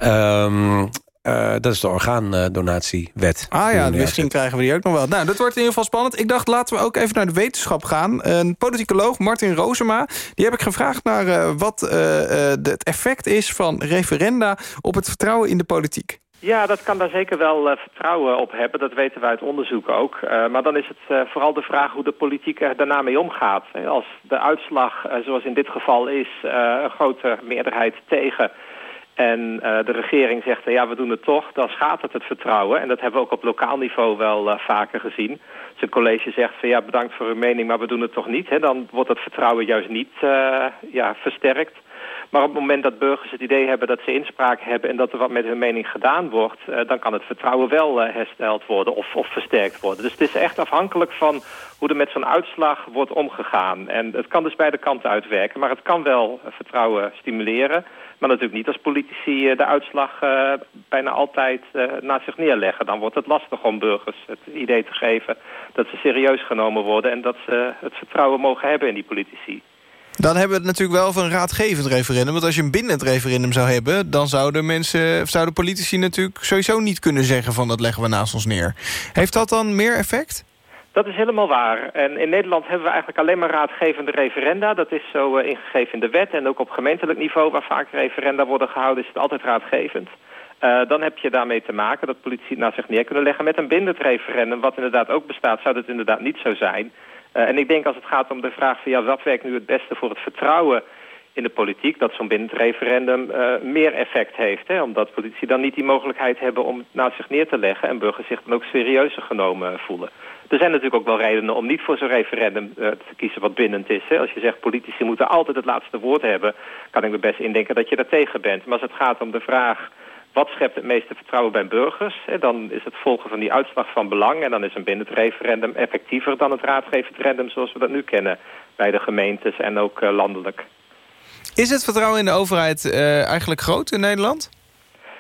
Um, uh, dat is de orgaandonatiewet. Ah ja, misschien krijgen we die ook nog wel. Nou, dat wordt in ieder geval spannend. Ik dacht, laten we ook even naar de wetenschap gaan. Een politicoloog, Martin Rozema, die heb ik gevraagd naar uh, wat uh, het effect is van referenda op het vertrouwen in de politiek. Ja, dat kan daar zeker wel uh, vertrouwen op hebben. Dat weten wij uit onderzoek ook. Uh, maar dan is het uh, vooral de vraag hoe de politiek er daarna mee omgaat. Als de uitslag, zoals in dit geval is, een grote meerderheid tegen en uh, de regering zegt, ja, we doen het toch, dan schaadt het het vertrouwen. En dat hebben we ook op lokaal niveau wel uh, vaker gezien. Als een college zegt van, ja, bedankt voor uw mening, maar we doen het toch niet. Hè, dan wordt het vertrouwen juist niet ja, versterkt. Maar op het moment dat burgers het idee hebben dat ze inspraak hebben... en dat er wat met hun mening gedaan wordt... dan kan het vertrouwen wel hersteld worden of, of versterkt worden. Dus het is echt afhankelijk van hoe er met zo'n uitslag wordt omgegaan. En het kan dus beide kanten uitwerken, maar het kan wel vertrouwen stimuleren... Maar natuurlijk niet als politici de uitslag uh, bijna altijd uh, naast zich neerleggen. Dan wordt het lastig om burgers het idee te geven dat ze serieus genomen worden... en dat ze het vertrouwen mogen hebben in die politici. Dan hebben we het natuurlijk wel van een raadgevend referendum. Want als je een bindend referendum zou hebben... dan zouden, mensen, zouden politici natuurlijk sowieso niet kunnen zeggen... van dat leggen we naast ons neer. Heeft dat dan meer effect? Dat is helemaal waar. En in Nederland hebben we eigenlijk alleen maar raadgevende referenda. Dat is zo uh, ingegeven in de wet. En ook op gemeentelijk niveau, waar vaak referenda worden gehouden, is het altijd raadgevend. Uh, dan heb je daarmee te maken dat politici het naar zich neer kunnen leggen met een bindend referendum. Wat inderdaad ook bestaat, zou dat inderdaad niet zo zijn. Uh, en ik denk als het gaat om de vraag van ja, wat werkt nu het beste voor het vertrouwen in de politiek... dat zo'n bindend referendum meer effect heeft. Hè? Omdat politici dan niet die mogelijkheid hebben om het naast zich neer te leggen... en burgers zich dan ook serieuzer genomen voelen. Er zijn natuurlijk ook wel redenen om niet voor zo'n referendum uh, te kiezen wat bindend is. Hè? Als je zegt politici moeten altijd het laatste woord hebben... kan ik me best indenken dat je daar tegen bent. Maar als het gaat om de vraag wat schept het meeste vertrouwen bij burgers? Hè? Dan is het volgen van die uitslag van belang... en dan is een bindend referendum effectiever dan het raadgevend zoals we dat nu kennen... bij de gemeentes en ook uh, landelijk. Is het vertrouwen in de overheid uh, eigenlijk groot in Nederland?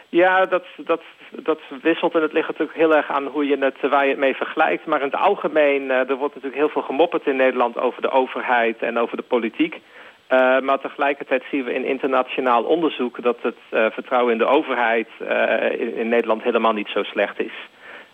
Ja, dat, dat, dat wisselt en het ligt natuurlijk heel erg aan hoe je het, waar je het mee vergelijkt. Maar in het algemeen, uh, er wordt natuurlijk heel veel gemopperd in Nederland over de overheid en over de politiek. Uh, maar tegelijkertijd zien we in internationaal onderzoek dat het vertrouwen in de overheid in, Nederland helemaal niet zo slecht is.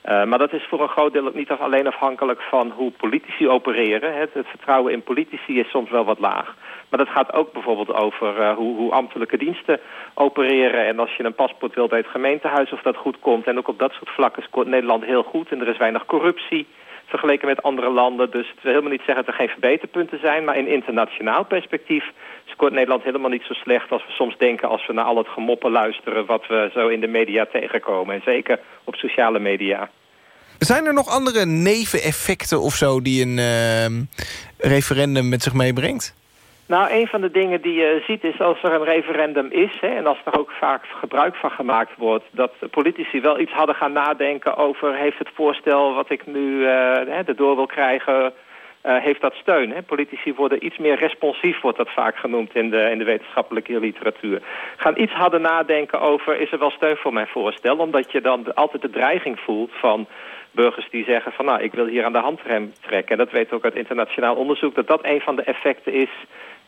maar dat is voor een groot deel ook niet alleen afhankelijk van hoe politici opereren. Het vertrouwen in politici is soms wel wat laag. Maar dat gaat ook bijvoorbeeld over uh, hoe, hoe ambtelijke diensten opereren. En als je een paspoort wil bij het gemeentehuis of dat goed komt. En ook op dat soort vlakken scoort Nederland heel goed. En er is weinig corruptie vergeleken met andere landen. Dus het wil helemaal niet zeggen dat er geen verbeterpunten zijn. Maar in internationaal perspectief scoort Nederland helemaal niet zo slecht... als we soms denken als we naar al het gemoppen luisteren... wat we zo in de media tegenkomen. En zeker op sociale media. Zijn er nog andere neveneffecten of zo die een uh, referendum met zich meebrengt? Nou, een van de dingen die je ziet is als er een referendum is... Hè, en als er ook vaak gebruik van gemaakt wordt... dat politici wel iets hadden gaan nadenken over... heeft het voorstel wat ik nu uh, erdoor wil krijgen... Uh, heeft dat steun. Hè? Politici worden iets meer responsief, wordt dat vaak genoemd in de, in de wetenschappelijke literatuur. Gaan iets hadden nadenken over, is er wel steun voor mijn voorstel? Omdat je dan altijd de dreiging voelt van burgers die zeggen van nou, ik wil hier aan de handrem trekken. En dat weet ook uit internationaal onderzoek, dat dat een van de effecten is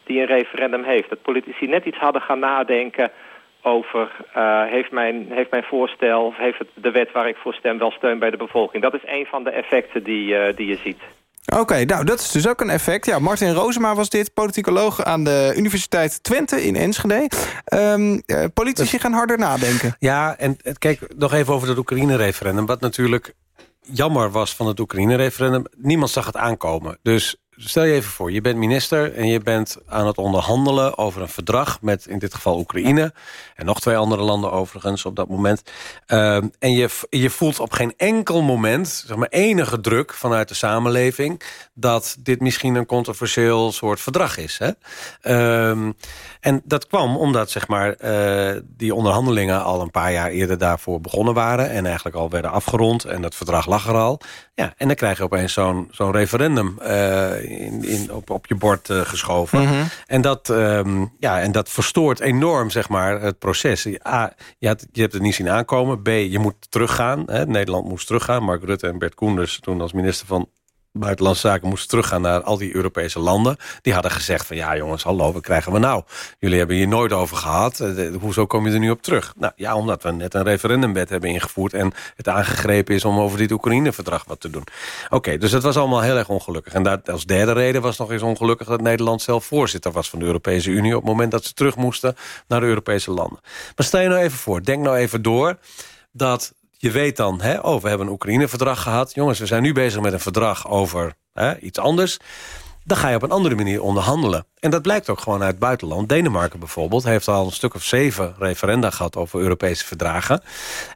die een referendum heeft. Dat politici net iets hadden gaan nadenken over uh, heeft, mijn, heeft mijn voorstel, of heeft het de wet waar ik voor stem wel steun bij de bevolking. Dat is een van de effecten die, uh, die je ziet. Oké, okay, nou dat is dus ook een effect. Ja, Martin Rozema was dit, politicoloog aan de Universiteit Twente in Enschede. Um, uh, politici gaan harder nadenken. Ja, en kijk, nog even over het Oekraïne-referendum. Wat natuurlijk jammer was van het Oekraïne-referendum... niemand zag het aankomen. Dus stel je even voor, je bent minister en je bent aan het onderhandelen over een verdrag met in dit geval Oekraïne en nog twee andere landen overigens op dat moment. Uh, en je, je voelt op geen enkel moment zeg maar, enige druk vanuit de samenleving dat dit misschien een controversieel soort verdrag is. Hè? Uh, en dat kwam omdat zeg maar, uh, die onderhandelingen al een paar jaar eerder daarvoor begonnen waren en eigenlijk al werden afgerond en dat verdrag lag er al. Ja, en dan krijg je opeens zo'n zo'n referendum uh, in, in, op, op je bord uh, geschoven. Mm -hmm. en, dat, um, ja, en dat verstoort enorm zeg maar, het proces. A, je, had, je hebt het niet zien aankomen. B, je moet teruggaan. Hè. Nederland moest teruggaan. Mark Rutte en Bert Koenders toen als minister van Buitenlandse Zaken moesten teruggaan naar al die Europese landen. Die hadden gezegd van ja jongens, hallo, wat krijgen we nou? Jullie hebben hier nooit over gehad. De, hoezo kom je er nu op terug? Nou ja, omdat we net een referendumwet hebben ingevoerd... en het aangegrepen is om over dit Oekraïne-verdrag wat te doen. Oké, dus dat was allemaal heel erg ongelukkig. En dat, als derde reden was nog eens ongelukkig... dat Nederland zelf voorzitter was van de Europese Unie... op het moment dat ze terug moesten naar de Europese landen. Maar stel je nou even voor, denk nou even door... dat je weet dan, hè, oh, we hebben een Oekraïne-verdrag gehad. Jongens, we zijn nu bezig met een verdrag over hè, iets anders. Dan ga je op een andere manier onderhandelen. En dat blijkt ook gewoon uit het buitenland. Denemarken bijvoorbeeld heeft al een stuk of zeven referenda gehad... over Europese verdragen.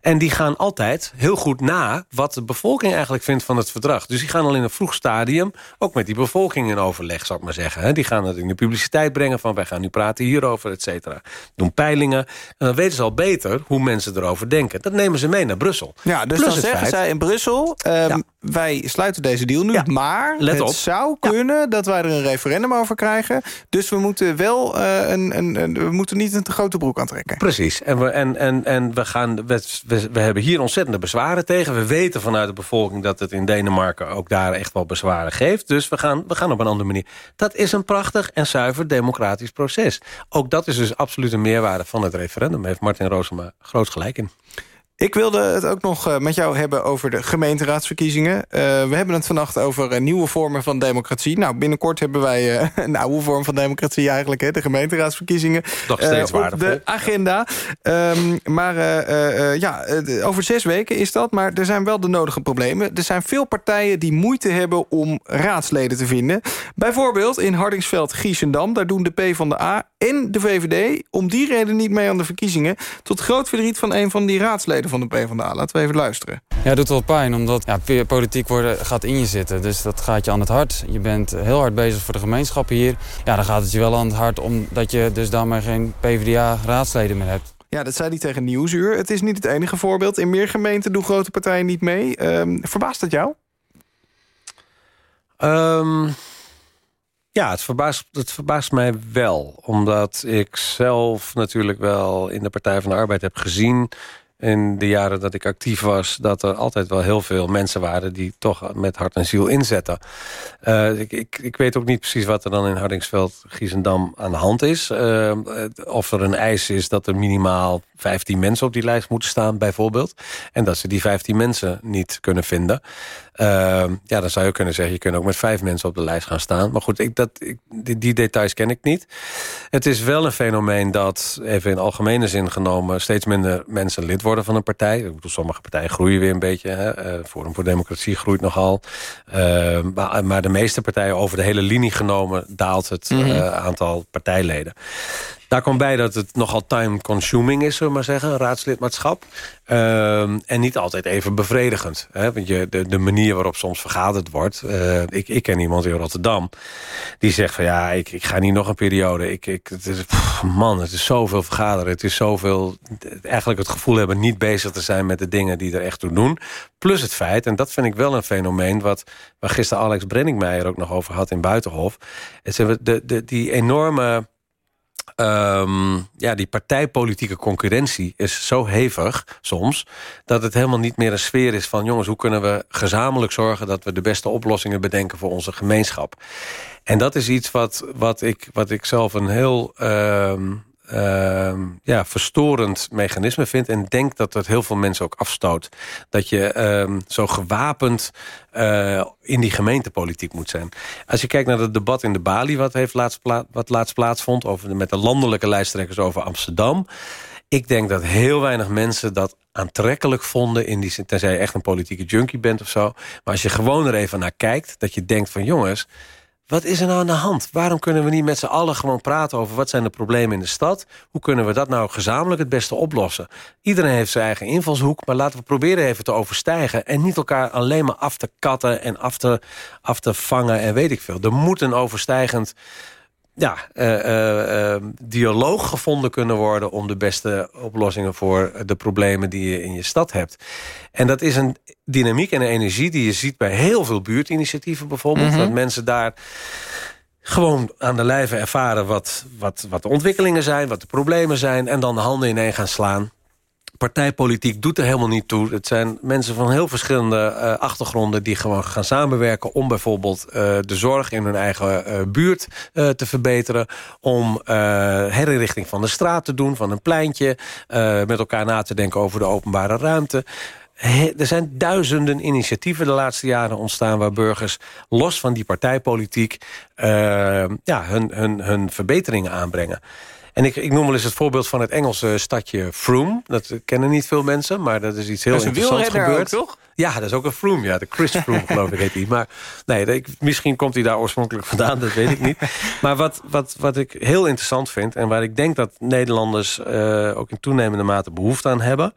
En die gaan altijd heel goed na wat de bevolking eigenlijk vindt van het verdrag. Dus die gaan al in een vroeg stadium ook met die bevolking in overleg, zou ik maar zeggen. Die gaan het in de publiciteit brengen van wij gaan nu praten hierover, et cetera. Doen peilingen. En dan weten ze al beter hoe mensen erover denken. Dat nemen ze mee naar Brussel. Ja, dus Plus dan zeggen feit, zij in Brussel... Um, ja. wij sluiten deze deal nu, ja. maar Let het op. zou kunnen... Ja. dat wij er een referendum over krijgen... Dus we moeten wel uh, een, een, een, we moeten niet een te grote broek aantrekken. Precies. En we, en, en, en we, gaan, we, we, we hebben hier ontzettende bezwaren tegen. We weten vanuit de bevolking dat het in Denemarken ook daar echt wel bezwaren geeft. Dus we gaan, we gaan op een andere manier. Dat is een prachtig en zuiver democratisch proces. Ook dat is dus absoluut een meerwaarde van het referendum. Heeft Martin Roosema groot gelijk in. Ik wilde het ook nog eh, met jou hebben over de gemeenteraadsverkiezingen. Uh, we hebben het vannacht over uh, nieuwe vormen van democratie. Nou, binnenkort hebben wij uh, een oude vorm van democratie eigenlijk. Hè, de gemeenteraadsverkiezingen Nog steeds op de agenda. Um, maar ja, over zes weken is dat. Maar er zijn wel de nodige problemen. Er zijn veel partijen die moeite hebben om raadsleden te vinden. Bijvoorbeeld in Hardingsveld-Giessendam. Daar doen de P van de A en de VVD om die reden niet mee aan de verkiezingen. Tot groot verdriet van een van die raadsleden van de PvdA. Laten we even luisteren. Ja, het doet wel pijn, omdat ja, politiek worden gaat in je zitten. Dus dat gaat je aan het hart. Je bent heel hard bezig voor de gemeenschap hier. Ja, dan gaat het je wel aan het hart, omdat je dus daarmee geen PvdA-raadsleden meer hebt. Ja, dat zei hij tegen Nieuwsuur. Het is niet het enige voorbeeld. In meer gemeenten doen grote partijen niet mee. Um, verbaast dat jou? Um, ja, het verbaast, het verbaast mij wel. Omdat ik zelf natuurlijk wel in de Partij van de Arbeid heb gezien in de jaren dat ik actief was... dat er altijd wel heel veel mensen waren die toch met hart en ziel inzetten. Uh, ik, ik, weet ook niet precies wat er dan in Hardingsveld, Giesendam aan de hand is. Uh, of er een eis is dat er minimaal 15 mensen op die lijst moeten staan, bijvoorbeeld. En dat ze die 15 mensen niet kunnen vinden. Uh, ja, dan zou je kunnen zeggen, je kunt ook met vijf mensen op de lijst gaan staan. Maar goed, ik, dat, die, die, details ken ik niet. Het is wel een fenomeen dat, even in algemene zin genomen... steeds minder mensen lid worden van een partij. Ik bedoel, sommige partijen groeien weer een beetje. Hè. Uh, Forum voor Democratie groeit nogal. Uh, maar, maar, de meeste partijen over de hele linie genomen... daalt het mm -hmm. aantal partijleden. Daar komt bij dat het nogal time-consuming is, zullen we maar zeggen, raadslidmaatschap. Uh, en niet altijd even bevredigend. Hè? Want je, de, de manier waarop soms vergaderd wordt. Uh, ik, ik ken iemand in Rotterdam die zegt van ja, ik, ik ga niet nog een periode. Ik, ik, het is, man, het is zoveel vergaderen. Het is zoveel, eigenlijk het gevoel hebben niet bezig te zijn met de dingen die er echt toe doen. Plus het feit, en dat vind ik wel een fenomeen... wat waar gisteren Alex Brenningmeijer ook nog over had in Buitenhof. Het, de, de, die enorme Um, ja, die partijpolitieke concurrentie is zo hevig soms... dat het helemaal niet meer een sfeer is van... jongens, hoe kunnen we gezamenlijk zorgen... dat we de beste oplossingen bedenken voor onze gemeenschap. En dat is iets wat, wat, ik, wat ik zelf een heel... Um, uh, ja, verstorend mechanisme vindt. En denk dat dat heel veel mensen ook afstoot. Dat je uh, zo gewapend uh, in die gemeentepolitiek moet zijn. Als je kijkt naar het debat in de Bali... wat, heeft laatst, wat laatst plaatsvond over, met de landelijke lijsttrekkers over Amsterdam... Ik denk dat heel weinig mensen dat aantrekkelijk vonden... In die, tenzij je echt een politieke junkie bent of zo. Maar als je gewoon er even naar kijkt... dat je denkt van jongens wat is er nou aan de hand? Waarom kunnen we niet met z'n allen gewoon praten over... wat zijn de problemen in de stad? Hoe kunnen we dat nou gezamenlijk het beste oplossen? Iedereen heeft zijn eigen invalshoek... maar laten we proberen even te overstijgen... en niet elkaar alleen maar af te katten en af te, af te vangen en weet ik veel. Er moet een overstijgend ja, uh, uh, dialoog gevonden kunnen worden... om de beste oplossingen voor de problemen die je in je stad hebt. En dat is een dynamiek en een energie die je ziet bij heel veel buurtinitiatieven bijvoorbeeld. Mm -hmm. Dat mensen daar gewoon aan de lijve ervaren wat, wat, wat de ontwikkelingen zijn... wat de problemen zijn en dan de handen ineen gaan slaan partijpolitiek doet er helemaal niet toe. Het zijn mensen van heel verschillende uh, achtergronden... die gewoon gaan samenwerken om bijvoorbeeld uh, de zorg in hun eigen uh, buurt te verbeteren. Om herinrichting van de straat te doen, van een pleintje. met elkaar na te denken over de openbare ruimte. Er zijn duizenden initiatieven de laatste jaren ontstaan... waar burgers los van die partijpolitiek ja, hun, hun, hun verbeteringen aanbrengen. En ik, ik noem wel eens het voorbeeld van het Engelse stadje Froome. Dat kennen niet veel mensen, maar dat is iets heel is interessants gebeurd. Ook, toch? Ja, dat is ook een Froome. Ja, de Chris Froome geloof ik heet hij. Maar nee, ik, misschien komt hij daar oorspronkelijk vandaan, dat weet ik niet. Maar wat, wat, wat ik heel interessant vind... en waar ik denk dat Nederlanders uh, ook in toenemende mate behoefte aan hebben...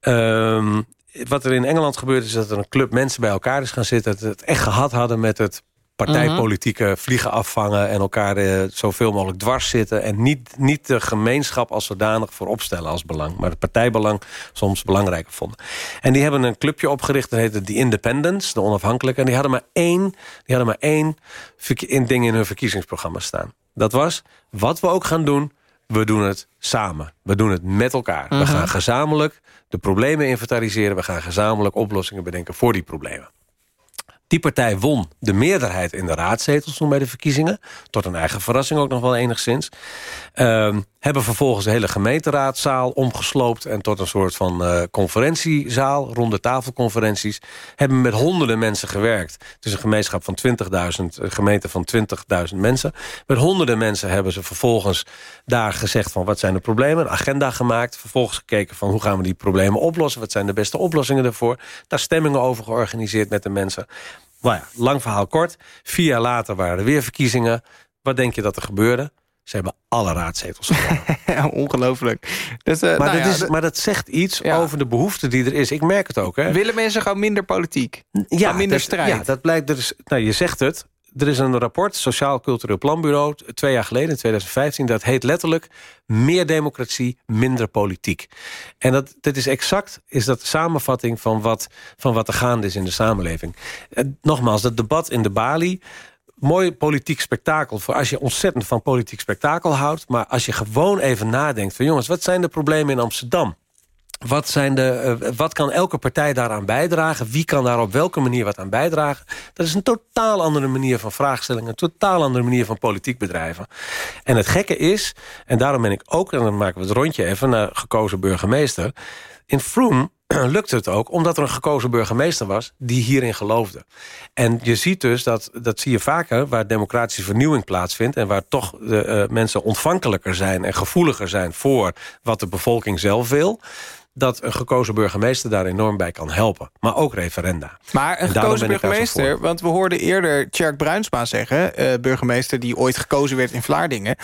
Um, wat er in Engeland gebeurt is dat er een club mensen bij elkaar is gaan zitten... dat het echt gehad hadden met het partijpolitieke uh -huh. vliegen afvangen... en elkaar uh, zoveel mogelijk dwars zitten... en niet, niet de gemeenschap als zodanig voor opstellen als belang... maar het partijbelang soms belangrijker vonden. En die hebben een clubje opgericht, dat heette The Independents, de onafhankelijke... en die hadden maar één, die hadden maar één ding in hun verkiezingsprogramma staan. Dat was, wat we ook gaan doen, we doen het samen. We doen het met elkaar. Uh -huh. We uh-huh. gaan gezamenlijk de problemen inventariseren... we gaan gezamenlijk oplossingen bedenken voor die problemen. Die partij won de meerderheid in de raadzetels toen bij de verkiezingen. Tot een eigen verrassing ook nog wel enigszins. Uh, hebben vervolgens de hele gemeenteraadzaal omgesloopt... en tot een soort van uh, conferentiezaal, ronde tafelconferenties. Hebben met honderden mensen gewerkt. Het is een gemeenschap van 20.000, een gemeente van 20.000 mensen. Met honderden mensen hebben ze vervolgens daar gezegd... van wat zijn de problemen, een agenda gemaakt. Vervolgens gekeken van hoe gaan we die problemen oplossen... wat zijn de beste oplossingen daarvoor. Daar stemmingen over georganiseerd met de mensen. Nou ja, lang verhaal kort. Vier jaar later waren er weer verkiezingen. Wat denk je dat er gebeurde? Ze hebben alle raadzetels gewonnen. Ongelooflijk. Dus, uh, maar, nou dat ja, is, maar dat zegt iets ja. over de behoefte die er is. Ik merk het ook. Hè. Willen mensen gewoon minder politiek? Ja, minder dat, strijd? Ja, dat blijkt. Dus, nou, je zegt het. Er is een rapport, Sociaal Cultureel Planbureau... twee jaar geleden, in 2015, dat heet letterlijk... meer democratie, minder politiek. En dat, dat is exact is dat de samenvatting van wat, van wat er gaande is in de samenleving. En nogmaals, dat debat in de Bali mooi politiek spektakel. Voor als je ontzettend van politiek spektakel houdt. Maar als je gewoon even nadenkt van jongens, wat zijn de problemen in Amsterdam? Wat, zijn de, uh, wat kan elke partij daaraan bijdragen? Wie kan daar op welke manier wat aan bijdragen? Dat is een totaal andere manier van vraagstellingen. Een totaal andere manier van politiek bedrijven. En het gekke is, en daarom ben ik ook... en dan maken we het rondje even naar gekozen burgemeester... in Froome lukte het ook omdat er een gekozen burgemeester was... die hierin geloofde. En je ziet dus, dat, dat zie je vaker... waar democratische vernieuwing plaatsvindt... en waar toch de, uh, mensen ontvankelijker zijn en gevoeliger zijn... voor wat de bevolking zelf wil dat een gekozen burgemeester daar enorm bij kan helpen. Maar ook referenda. Maar een gekozen burgemeester, want we hoorden eerder Tjerk Bruinsma zeggen... Uh, burgemeester die ooit gekozen werd in Vlaardingen...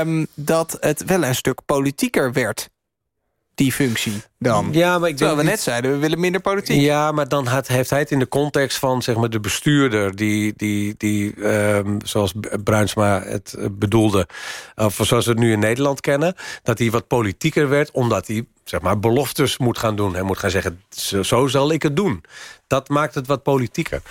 um, dat het wel een stuk politieker werd die functie dan. Ja, maar ik Terwijl we net zeiden, we willen minder politiek. Ja, maar dan had, heeft hij het in de context van zeg maar, de bestuurder... die, die, die um, zoals Bruinsma het bedoelde... of zoals we het nu in Nederland kennen... dat hij wat politieker werd, omdat hij zeg maar, beloftes moet gaan doen. Hij moet gaan zeggen, zo, zo zal ik het doen. Dat maakt het wat politieker.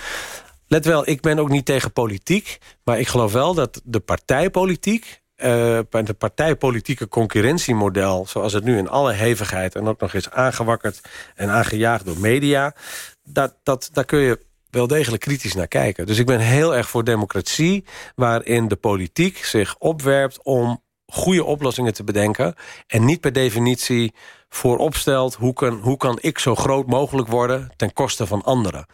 Let wel, ik ben ook niet tegen politiek... maar ik geloof wel dat de partijpolitiek het partijpolitieke concurrentiemodel... zoals het nu in alle hevigheid en ook nog eens aangewakkerd... en aangejaagd door media... dat, dat, daar kun je wel degelijk kritisch naar kijken. Dus ik ben heel erg voor democratie... waarin de politiek zich opwerpt om goede oplossingen te bedenken... en niet per definitie vooropstelt... hoe kan, hoe kan ik zo groot mogelijk worden ten koste van anderen.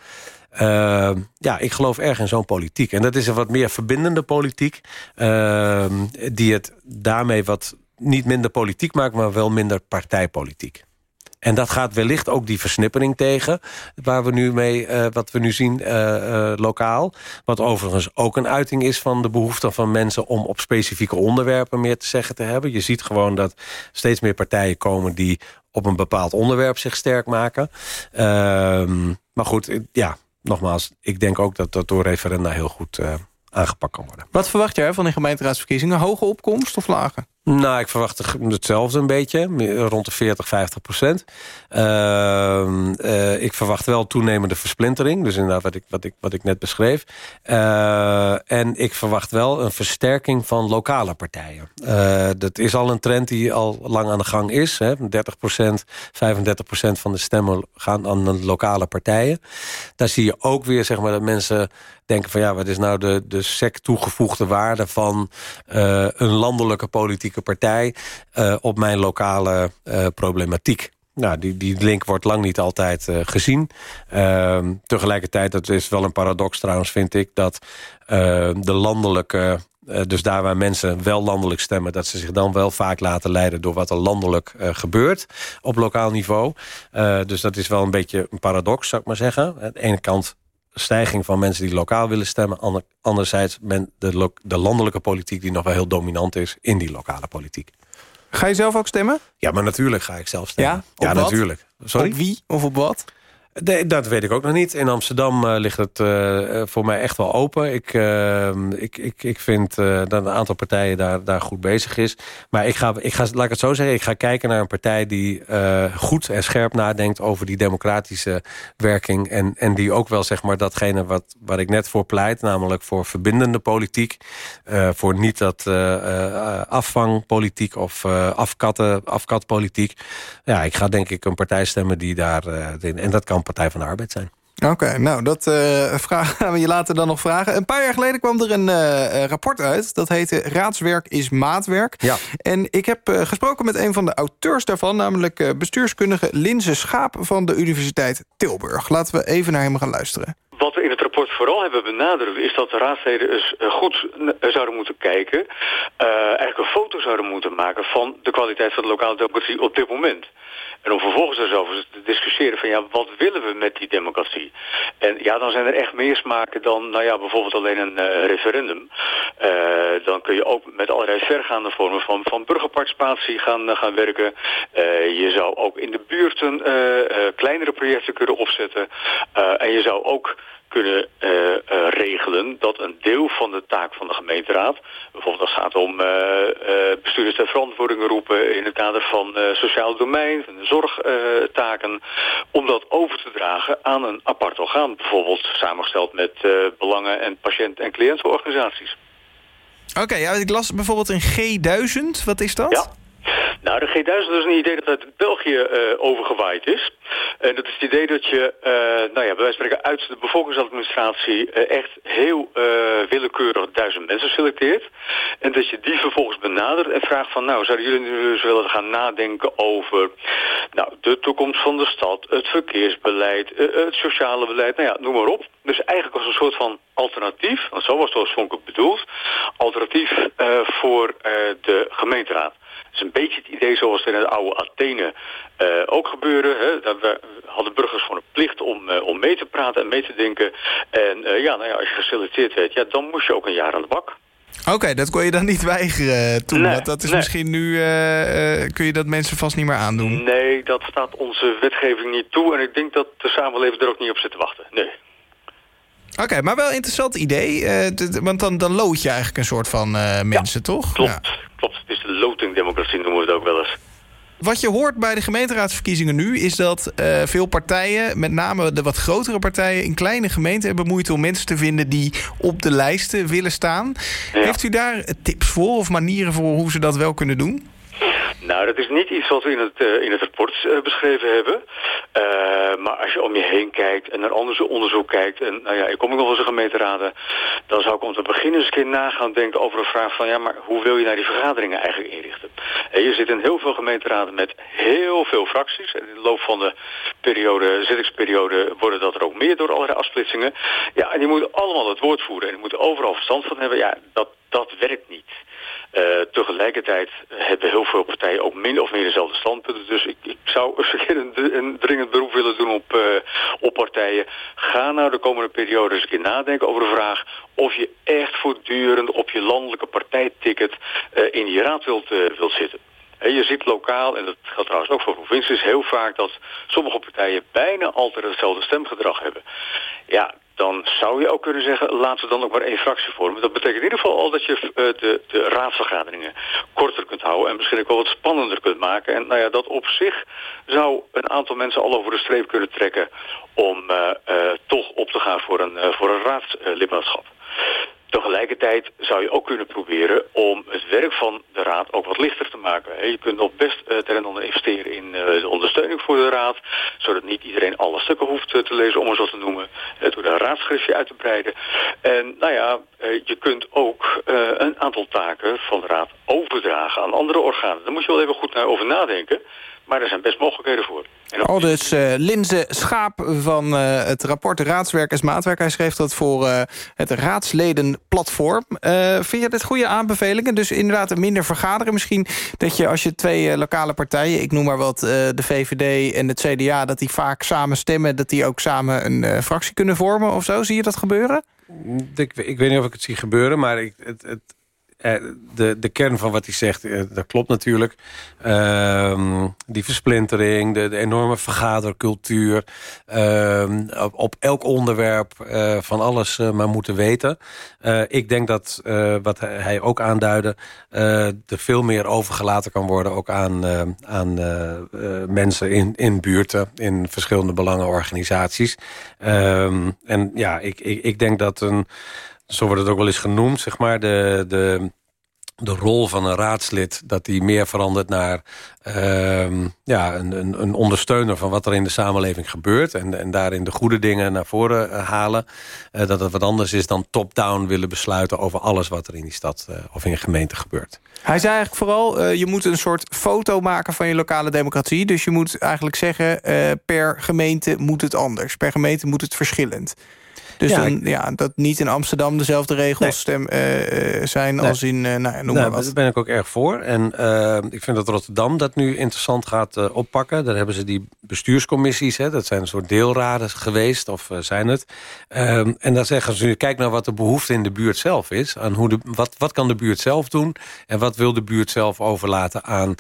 Uh, ja, ik geloof erg in zo'n politiek. En dat is een wat meer verbindende politiek... Uh, die het daarmee wat niet minder politiek maakt... maar wel minder partijpolitiek. En dat gaat wellicht ook die versnippering tegen... Waar we nu mee, uh, wat we nu zien uh, lokaal. Wat overigens ook een uiting is van de behoefte van mensen... om op specifieke onderwerpen meer te zeggen te hebben. Je ziet gewoon dat steeds meer partijen komen... die op een bepaald onderwerp zich sterk maken. Ehm, maar goed, ja, nogmaals, ik denk ook dat dat door referenda heel goed uh, aangepakt kan worden. Wat verwacht jij van de gemeenteraadsverkiezingen? Hoge opkomst of lage? Nou, ik verwacht hetzelfde een beetje. Rond de 40, 50 procent. Uh, uh, ik verwacht wel toenemende versplintering. Dus inderdaad wat ik, wat ik, wat ik net beschreef. Uh, en ik verwacht wel een versterking van lokale partijen. dat is al een trend die al lang aan de gang is. Hè. 30 procent, 35 procent van de stemmen gaan aan de lokale partijen. Daar zie je ook weer zeg maar, dat mensen denken van... ja, wat is nou de, de sec toegevoegde waarde van een landelijke politiek partij uh, op mijn lokale uh, problematiek. Nou, die, die link wordt lang niet altijd uh, gezien. Ehm, tegelijkertijd, dat is wel een paradox trouwens, vind ik... dat de landelijke dus daar waar mensen wel landelijk stemmen... dat ze zich dan wel vaak laten leiden door wat er landelijk gebeurt... op lokaal niveau. Dus dat is wel een beetje een paradox, zou ik maar zeggen. Aan de ene kant stijging van mensen die lokaal willen stemmen. Ander, anderzijds men de, de landelijke politiek die nog wel heel dominant is in die lokale politiek. Ga je zelf ook stemmen? Ja, maar natuurlijk ga ik zelf stemmen. Ja, ja natuurlijk. Sorry? Op wie of op wat? Dat weet ik ook nog niet. In Amsterdam uh, ligt het uh, voor mij echt wel open. Ik, ik, ik, ik vind dat een aantal partijen daar, daar goed bezig is. Maar ik ga, ik ga, laat ik het zo zeggen, ik ga kijken naar een partij... die goed en scherp nadenkt over die democratische werking... en, en die ook wel zeg maar datgene wat, waar ik net voor pleit... namelijk voor verbindende politiek. voor niet dat afvangpolitiek of afkatten, afkatpolitiek. Ja, ik ga denk ik een partij stemmen die daar... en dat kan Partij van de Arbeid zijn. Oké, nou, dat uh, gaan we je later dan nog vragen. Een paar jaar geleden kwam er een uh, rapport uit. Dat heette Raadswerk is maatwerk. Ja. En ik heb uh, gesproken met een van de auteurs daarvan... namelijk bestuurskundige Linse Schaap van de Universiteit Tilburg. Laten we even naar hem gaan luisteren. Wat we in het rapport vooral hebben benadrukt... is dat de raadsleden eens goed zouden moeten kijken... eigenlijk een foto zouden moeten maken... van de kwaliteit van de lokale democratie op dit moment. En om vervolgens erover te discussiëren van ja, wat willen we met die democratie? En ja, dan zijn er echt meer smaken dan nou ja, bijvoorbeeld alleen een uh, referendum. Uh, dan kun je ook met allerlei vergaande vormen van, van burgerparticipatie gaan, uh, gaan werken. je zou ook in de buurten kleinere projecten kunnen opzetten. en je zou ook kunnen uh, uh, regelen dat een deel van de taak van de gemeenteraad, bijvoorbeeld als het gaat om uh, bestuurders ter verantwoording roepen in het kader van sociaal domein, van de zorgtaken, om dat over te dragen aan een apart orgaan, bijvoorbeeld samengesteld met belangen- en patiënt- en cliëntenorganisaties. Oké, okay, ja, ik las bijvoorbeeld een G1000, wat is dat? Ja. Nou, de G1000 is een idee dat uit België uh, overgewaaid is. En dat is het idee dat je, uh, nou ja, bij wijze van spreken uit de bevolkingsadministratie uh, echt heel willekeurig duizend mensen selecteert. En dat je die vervolgens benadert en vraagt van, nou, zouden jullie nu eens willen gaan nadenken over, nou, de toekomst van de stad, het verkeersbeleid, het sociale beleid, nou ja, noem maar op. Dus eigenlijk als een soort van alternatief, want zo was het oorspronkelijk bedoeld, alternatief voor de gemeenteraad. Dat is een beetje het idee zoals het in het oude Athene uh, ook gebeurde. Hè? Dat we hadden burgers gewoon een plicht om, uh, om mee te praten en mee te denken. En uh, ja, nou ja, als je geselecteerd werd, ja, dan moest je ook een jaar aan de bak. Oké, okay, dat kon je dan niet weigeren toen. Nee, dat, dat is nee. misschien nu, kun je dat mensen vast niet meer aandoen. Nee, dat staat onze wetgeving niet toe. En ik denk dat de samenleving er ook niet op zit te wachten. Nee. Oké, okay, maar wel een interessant idee. want dan, dan lood je eigenlijk een soort van mensen, ja, toch? Klopt, ja. Klopt. Het is de lotingdemocratie noemen we het ook wel eens. Wat je hoort bij de gemeenteraadsverkiezingen nu... is dat uh, veel partijen, met name de wat grotere partijen... in kleine gemeenten hebben moeite om mensen te vinden... die op de lijsten willen staan. Ja. Heeft u daar tips voor of manieren voor hoe ze dat wel kunnen doen? Nou, dat is niet iets wat we in het, uh, in het rapport uh, beschreven hebben. Uh, maar als je om je heen kijkt en naar ander onderzoek kijkt... en nou ja, ik kom ook nog wel eens een gemeenteraden... dan zou ik om te beginnen eens een keer na gaan denken over een vraag van... ja, maar hoe wil je naar die vergaderingen eigenlijk inrichten? En je zit in heel veel gemeenteraden met heel veel fracties. En in de loop van de periode, zittingsperiode worden dat er ook meer door allerlei afsplitsingen. Ja, en die moeten allemaal het woord voeren en die moeten overal verstand van hebben. Ja, dat, dat werkt niet. Uh, tegelijkertijd hebben heel veel partijen ook min of meer dezelfde standpunten. Dus ik, ik zou een, een dringend beroep willen doen op, uh, op partijen. Ga nou de komende periode eens een keer nadenken over de vraag... of je echt voortdurend op je landelijke partijticket uh, in die raad wilt, wilt zitten. En je ziet lokaal, en dat geldt trouwens ook voor provincies, heel vaak dat sommige partijen bijna altijd hetzelfde stemgedrag hebben. Ja, dan zou je ook kunnen zeggen, laten we dan ook maar één fractie vormen. Dat betekent in ieder geval al dat je uh, de, de raadsvergaderingen korter kunt houden en misschien ook wel wat spannender kunt maken. En nou ja, dat op zich zou een aantal mensen al over de streep kunnen trekken om uh, uh, toch op te gaan voor een, voor een raadslidmaatschap. Tegelijkertijd zou je ook kunnen proberen om het werk van de raad ook wat lichter te maken. Je kunt nog best uh, ter en onder investeren in uh, de ondersteuning voor de raad. Zodat niet iedereen alle stukken hoeft uh, te lezen, om het zo te noemen. door de raadschriftje uit te breiden. En nou ja, je kunt ook een aantal taken van de raad overdragen aan andere organen. Daar moet je wel even goed naar over nadenken. Maar er zijn best mogelijkheden voor. Al dus uh, Linze Schaap van uh, het rapport Raadswerk is Maatwerk. Hij schreef dat voor uh, het raadsledenplatform. vind je dit goede aanbevelingen? Dus inderdaad minder vergaderen. Misschien dat je als je twee lokale partijen... ik noem maar wat de VVD en het CDA... dat die vaak samen stemmen... dat die ook samen een fractie kunnen vormen of zo. Zie je dat gebeuren? Ik, ik weet niet of ik het zie gebeuren, maar ik, het, het de, de kern van wat hij zegt, dat klopt natuurlijk. Uh, die versplintering, de, de enorme vergadercultuur. Uh, op, elk onderwerp uh, van alles maar moeten weten. ik denk dat, wat hij ook aanduidde... er veel meer overgelaten kan worden... ook aan, aan mensen in, in buurten, in verschillende belangenorganisaties. Ehm, en ja, ik, ik, ik denk dat een zo wordt het ook wel eens genoemd, zeg maar, de, de, de rol van een raadslid... dat die meer verandert naar ehm, ja, een, een, een, ondersteuner... van wat er in de samenleving gebeurt. En, en daarin de goede dingen naar voren uh, halen. Uh, dat het wat anders is dan top-down willen besluiten... over alles wat er in die stad uh, of in een gemeente gebeurt. Hij zei eigenlijk vooral, je moet een soort foto maken van je lokale democratie. Dus je moet eigenlijk zeggen, per gemeente moet het anders. Per gemeente moet het verschillend. Dus ja, dan, ja, dat niet in Amsterdam dezelfde regels nee. stem, uh, zijn nee. als in, uh, nou, noem nee, maar wat. Daar ben ik ook erg voor. En uh, ik vind dat Rotterdam dat nu interessant gaat oppakken. Daar hebben ze die bestuurscommissies. Hè, dat zijn een soort deelraden geweest, of zijn het. Ehm, en dan zeggen ze, kijk naar wat de behoefte in de buurt zelf is. Aan hoe de, wat, wat kan de buurt zelf doen? En wat wil de buurt zelf overlaten aan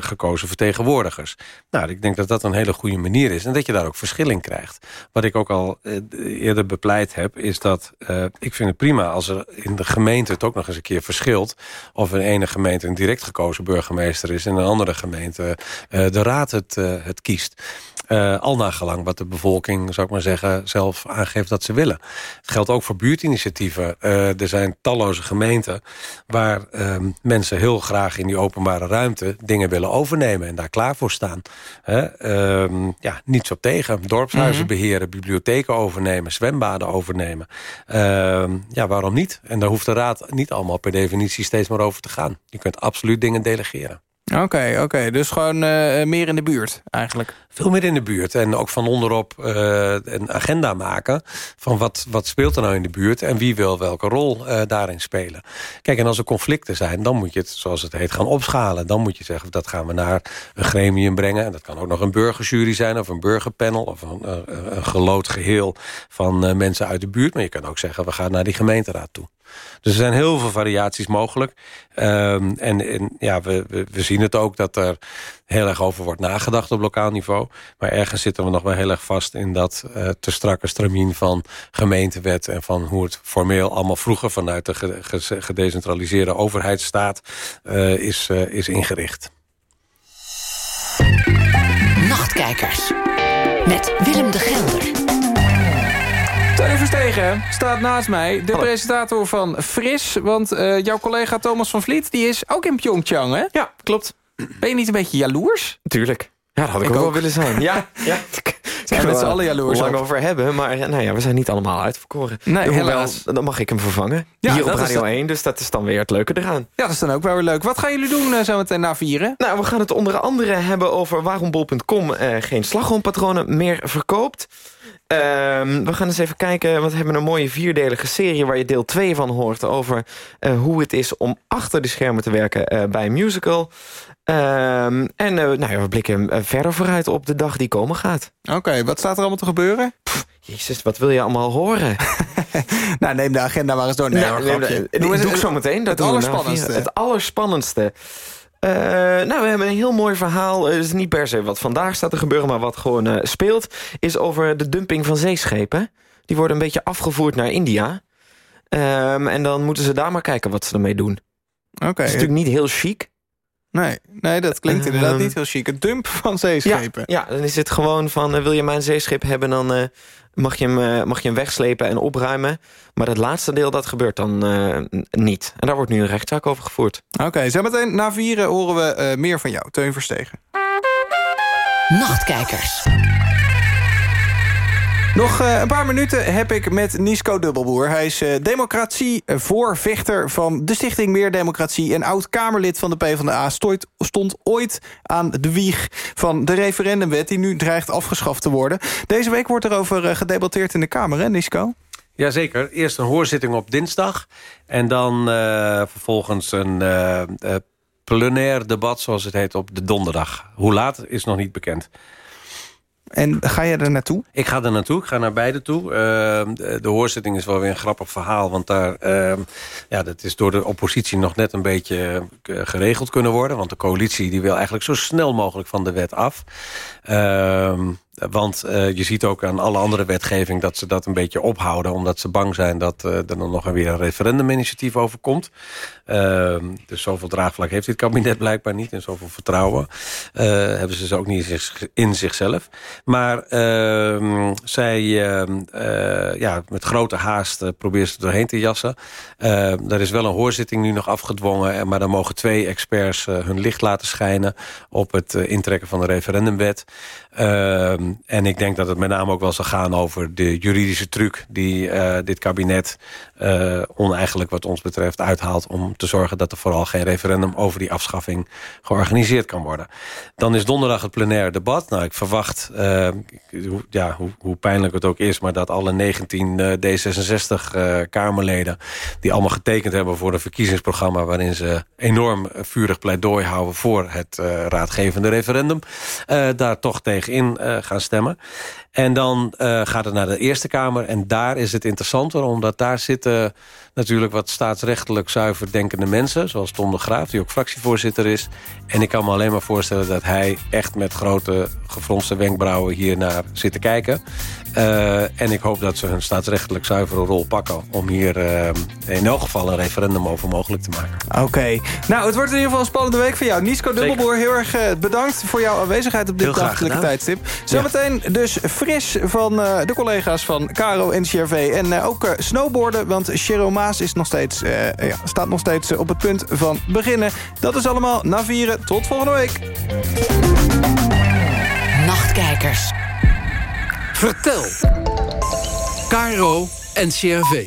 gekozen vertegenwoordigers? Nou, ik denk dat dat een hele goede manier is. En dat je daar ook verschil in krijgt. Wat ik ook al eerder bepleit heb... is dat uh, ik vind het prima als er in de gemeente het ook nog eens een keer verschilt... of in ene gemeente een direct gekozen burgemeester is... en in een andere gemeente uh, de raad het, uh, het kiest. Uh, al nagelang wat de bevolking, zou ik maar zeggen, zelf aangeeft dat ze willen. Het geldt ook voor buurtinitiatieven. Uh, er zijn talloze gemeenten waar uh, mensen heel graag in die openbare ruimte dingen willen overnemen en daar klaar voor staan. Uh, ja, niets op tegen. Dorpshuizen mm -hmm. beheren, bibliotheken overnemen, zwembaden overnemen. Ehm, ja, waarom niet? En daar hoeft de raad niet allemaal per definitie steeds maar over te gaan. Je kunt absoluut dingen delegeren. Oké, oké. Dus gewoon uh, meer in de buurt eigenlijk. Veel meer in de buurt. En ook van onderop uh, een agenda maken... van wat, wat speelt er nou in de buurt... en wie wil welke rol daarin spelen. Kijk, en als er conflicten zijn... dan moet je het, zoals het heet, gaan opschalen. Dan moet je zeggen, dat gaan we naar een gremium brengen. En dat kan ook nog een burgerjury zijn... of een burgerpanel... of een, een gelood geheel van mensen uit de buurt. Maar je kan ook zeggen, we gaan naar die gemeenteraad toe. Dus er zijn heel veel variaties mogelijk. Um, en, en ja, we, we, zien het ook dat er heel erg over wordt nagedacht op lokaal niveau. Maar ergens zitten we nog wel heel erg vast in dat uh, te strakke stramien van gemeentewet... en van hoe het formeel allemaal vroeger vanuit de gedecentraliseerde overheidsstaat uh, is, uh, is ingericht. Nachtkijkers. Met Willem de Gelder. Verstegen staat naast mij, de Hallo. presentator van Fris. Want uh, jouw collega Thomas van Vliet die is ook in Pyeongchang, hè? Ja, klopt. Ben je niet een beetje jaloers? Tuurlijk. Ja, dat had ik, ik ook wel willen zijn. Ja, ja. Zijn we met z'n allen jaloers lang over hebben. Maar nou ja, we zijn niet allemaal uitverkoren. Nee, helaas. Dan mag ik hem vervangen. Ja, Hier op Radio 1, dus dat is dan weer het leuke eraan. Ja, dat is dan ook wel weer leuk. Wat gaan jullie doen uh, zo meteen na vieren? Nou, we gaan het onder andere hebben over waarom bol.com uh, geen slagroompatronen meer verkoopt. Um, we gaan eens even kijken, want we hebben een mooie vierdelige serie... waar je deel 2 van hoort over hoe het is om achter de schermen te werken bij een musical. Um, en uh, nou ja, we blikken verder vooruit op de dag die komen gaat. Oké, okay, wat staat er allemaal te gebeuren? Pff, jezus, wat wil je allemaal horen? nou, neem de agenda maar eens door. Nee, nou, de, doe het, ik zo meteen. Dat het allerspannendste. Het allerspannendste. Uh, nou, we hebben een heel mooi verhaal. Het is niet per se wat vandaag staat te gebeuren... maar wat gewoon uh, speelt, is over de dumping van zeeschepen. Die worden een beetje afgevoerd naar India. Um, en dan moeten ze daar maar kijken wat ze ermee doen. Oké. Okay. is natuurlijk niet heel chic. Nee, nee dat klinkt inderdaad uh, niet heel chic. Een dump van zeeschepen. Ja, ja dan is het gewoon van... Uh, wil je mijn zeeschip hebben, dan uh, mag, je hem, mag je hem wegslepen en opruimen. Maar het laatste deel, dat gebeurt dan niet. En daar wordt nu een rechtszaak over gevoerd. Oké, okay, zometeen na vieren horen we meer van jou. Teun Verstegen. Nachtkijkers. Nog uh, een paar minuten heb ik met Nisco Dubbelboer. Hij is uh, democratievoorvechter van de Stichting Meer Democratie... en oud-Kamerlid van de PvdA. Stond, stond ooit aan de wieg van de referendumwet... die nu dreigt afgeschaft te worden. Deze week wordt erover uh, gedebatteerd in de Kamer, hè Nisco? Jazeker. Eerst een hoorzitting op dinsdag. En dan vervolgens een plenair debat, zoals het heet, op de donderdag. Hoe laat is nog niet bekend. En ga je er naartoe? Ik ga er naartoe. Ik ga naar beide toe. Uh, de, hoorzitting is wel weer een grappig verhaal. Want daar, uh, ja, dat is door de oppositie nog net een beetje uh, geregeld kunnen worden. Want de coalitie die wil eigenlijk zo snel mogelijk van de wet af. Ehm, want uh, je ziet ook aan alle andere wetgeving dat ze dat een beetje ophouden... omdat ze bang zijn dat uh, er dan nog weer een referenduminitiatief over komt. Uh, dus zoveel draagvlak heeft dit kabinet blijkbaar niet... en zoveel vertrouwen hebben ze dus ook niet in zichzelf. Maar ehm, zij, ehm, ja, met grote haast probeert ze doorheen te jassen. er is wel een hoorzitting nu nog afgedwongen... maar dan mogen twee experts hun licht laten schijnen... op het intrekken van de referendumwet... Ehm, en ik denk dat het met name ook wel zal gaan over de juridische truc... die uh, dit kabinet uh, oneigenlijk wat ons betreft uithaalt... om te zorgen dat er vooral geen referendum over die afschaffing georganiseerd kan worden. Dan is donderdag het plenaire debat. Nou, ik verwacht, uh, ja, hoe, hoe, pijnlijk het ook is... maar dat alle 19 D66-Kamerleden... die allemaal getekend hebben voor een verkiezingsprogramma... waarin ze enorm vurig pleidooi houden voor het raadgevende referendum... daar toch tegen in uh, stemmen. En dan uh, gaat het naar de Eerste Kamer. En daar is het interessanter, omdat daar zitten natuurlijk wat staatsrechtelijk zuiver denkende mensen. Zoals Tom de Graaf, die ook fractievoorzitter is. En ik kan me alleen maar voorstellen dat hij echt met grote gefronste wenkbrauwen hier naar zit te kijken. Uh, en ik hoop dat ze hun staatsrechtelijk zuivere rol pakken... om hier uh, in elk geval een referendum over mogelijk te maken. Oké. Okay. Nou, het wordt in ieder geval een spannende week voor jou. Nico Dubbelboer, heel erg uh, bedankt voor jouw aanwezigheid op dit dagelijke tijdstip. Zometeen ja. dus fris van de collega's van Caro en CRV. En ook snowboarden, want Cheryl Is nog steeds, ja, staat nog steeds op het punt van beginnen. Dat is allemaal na vieren. Tot volgende week. Nachtkijkers. Vertel. Caro en CRV.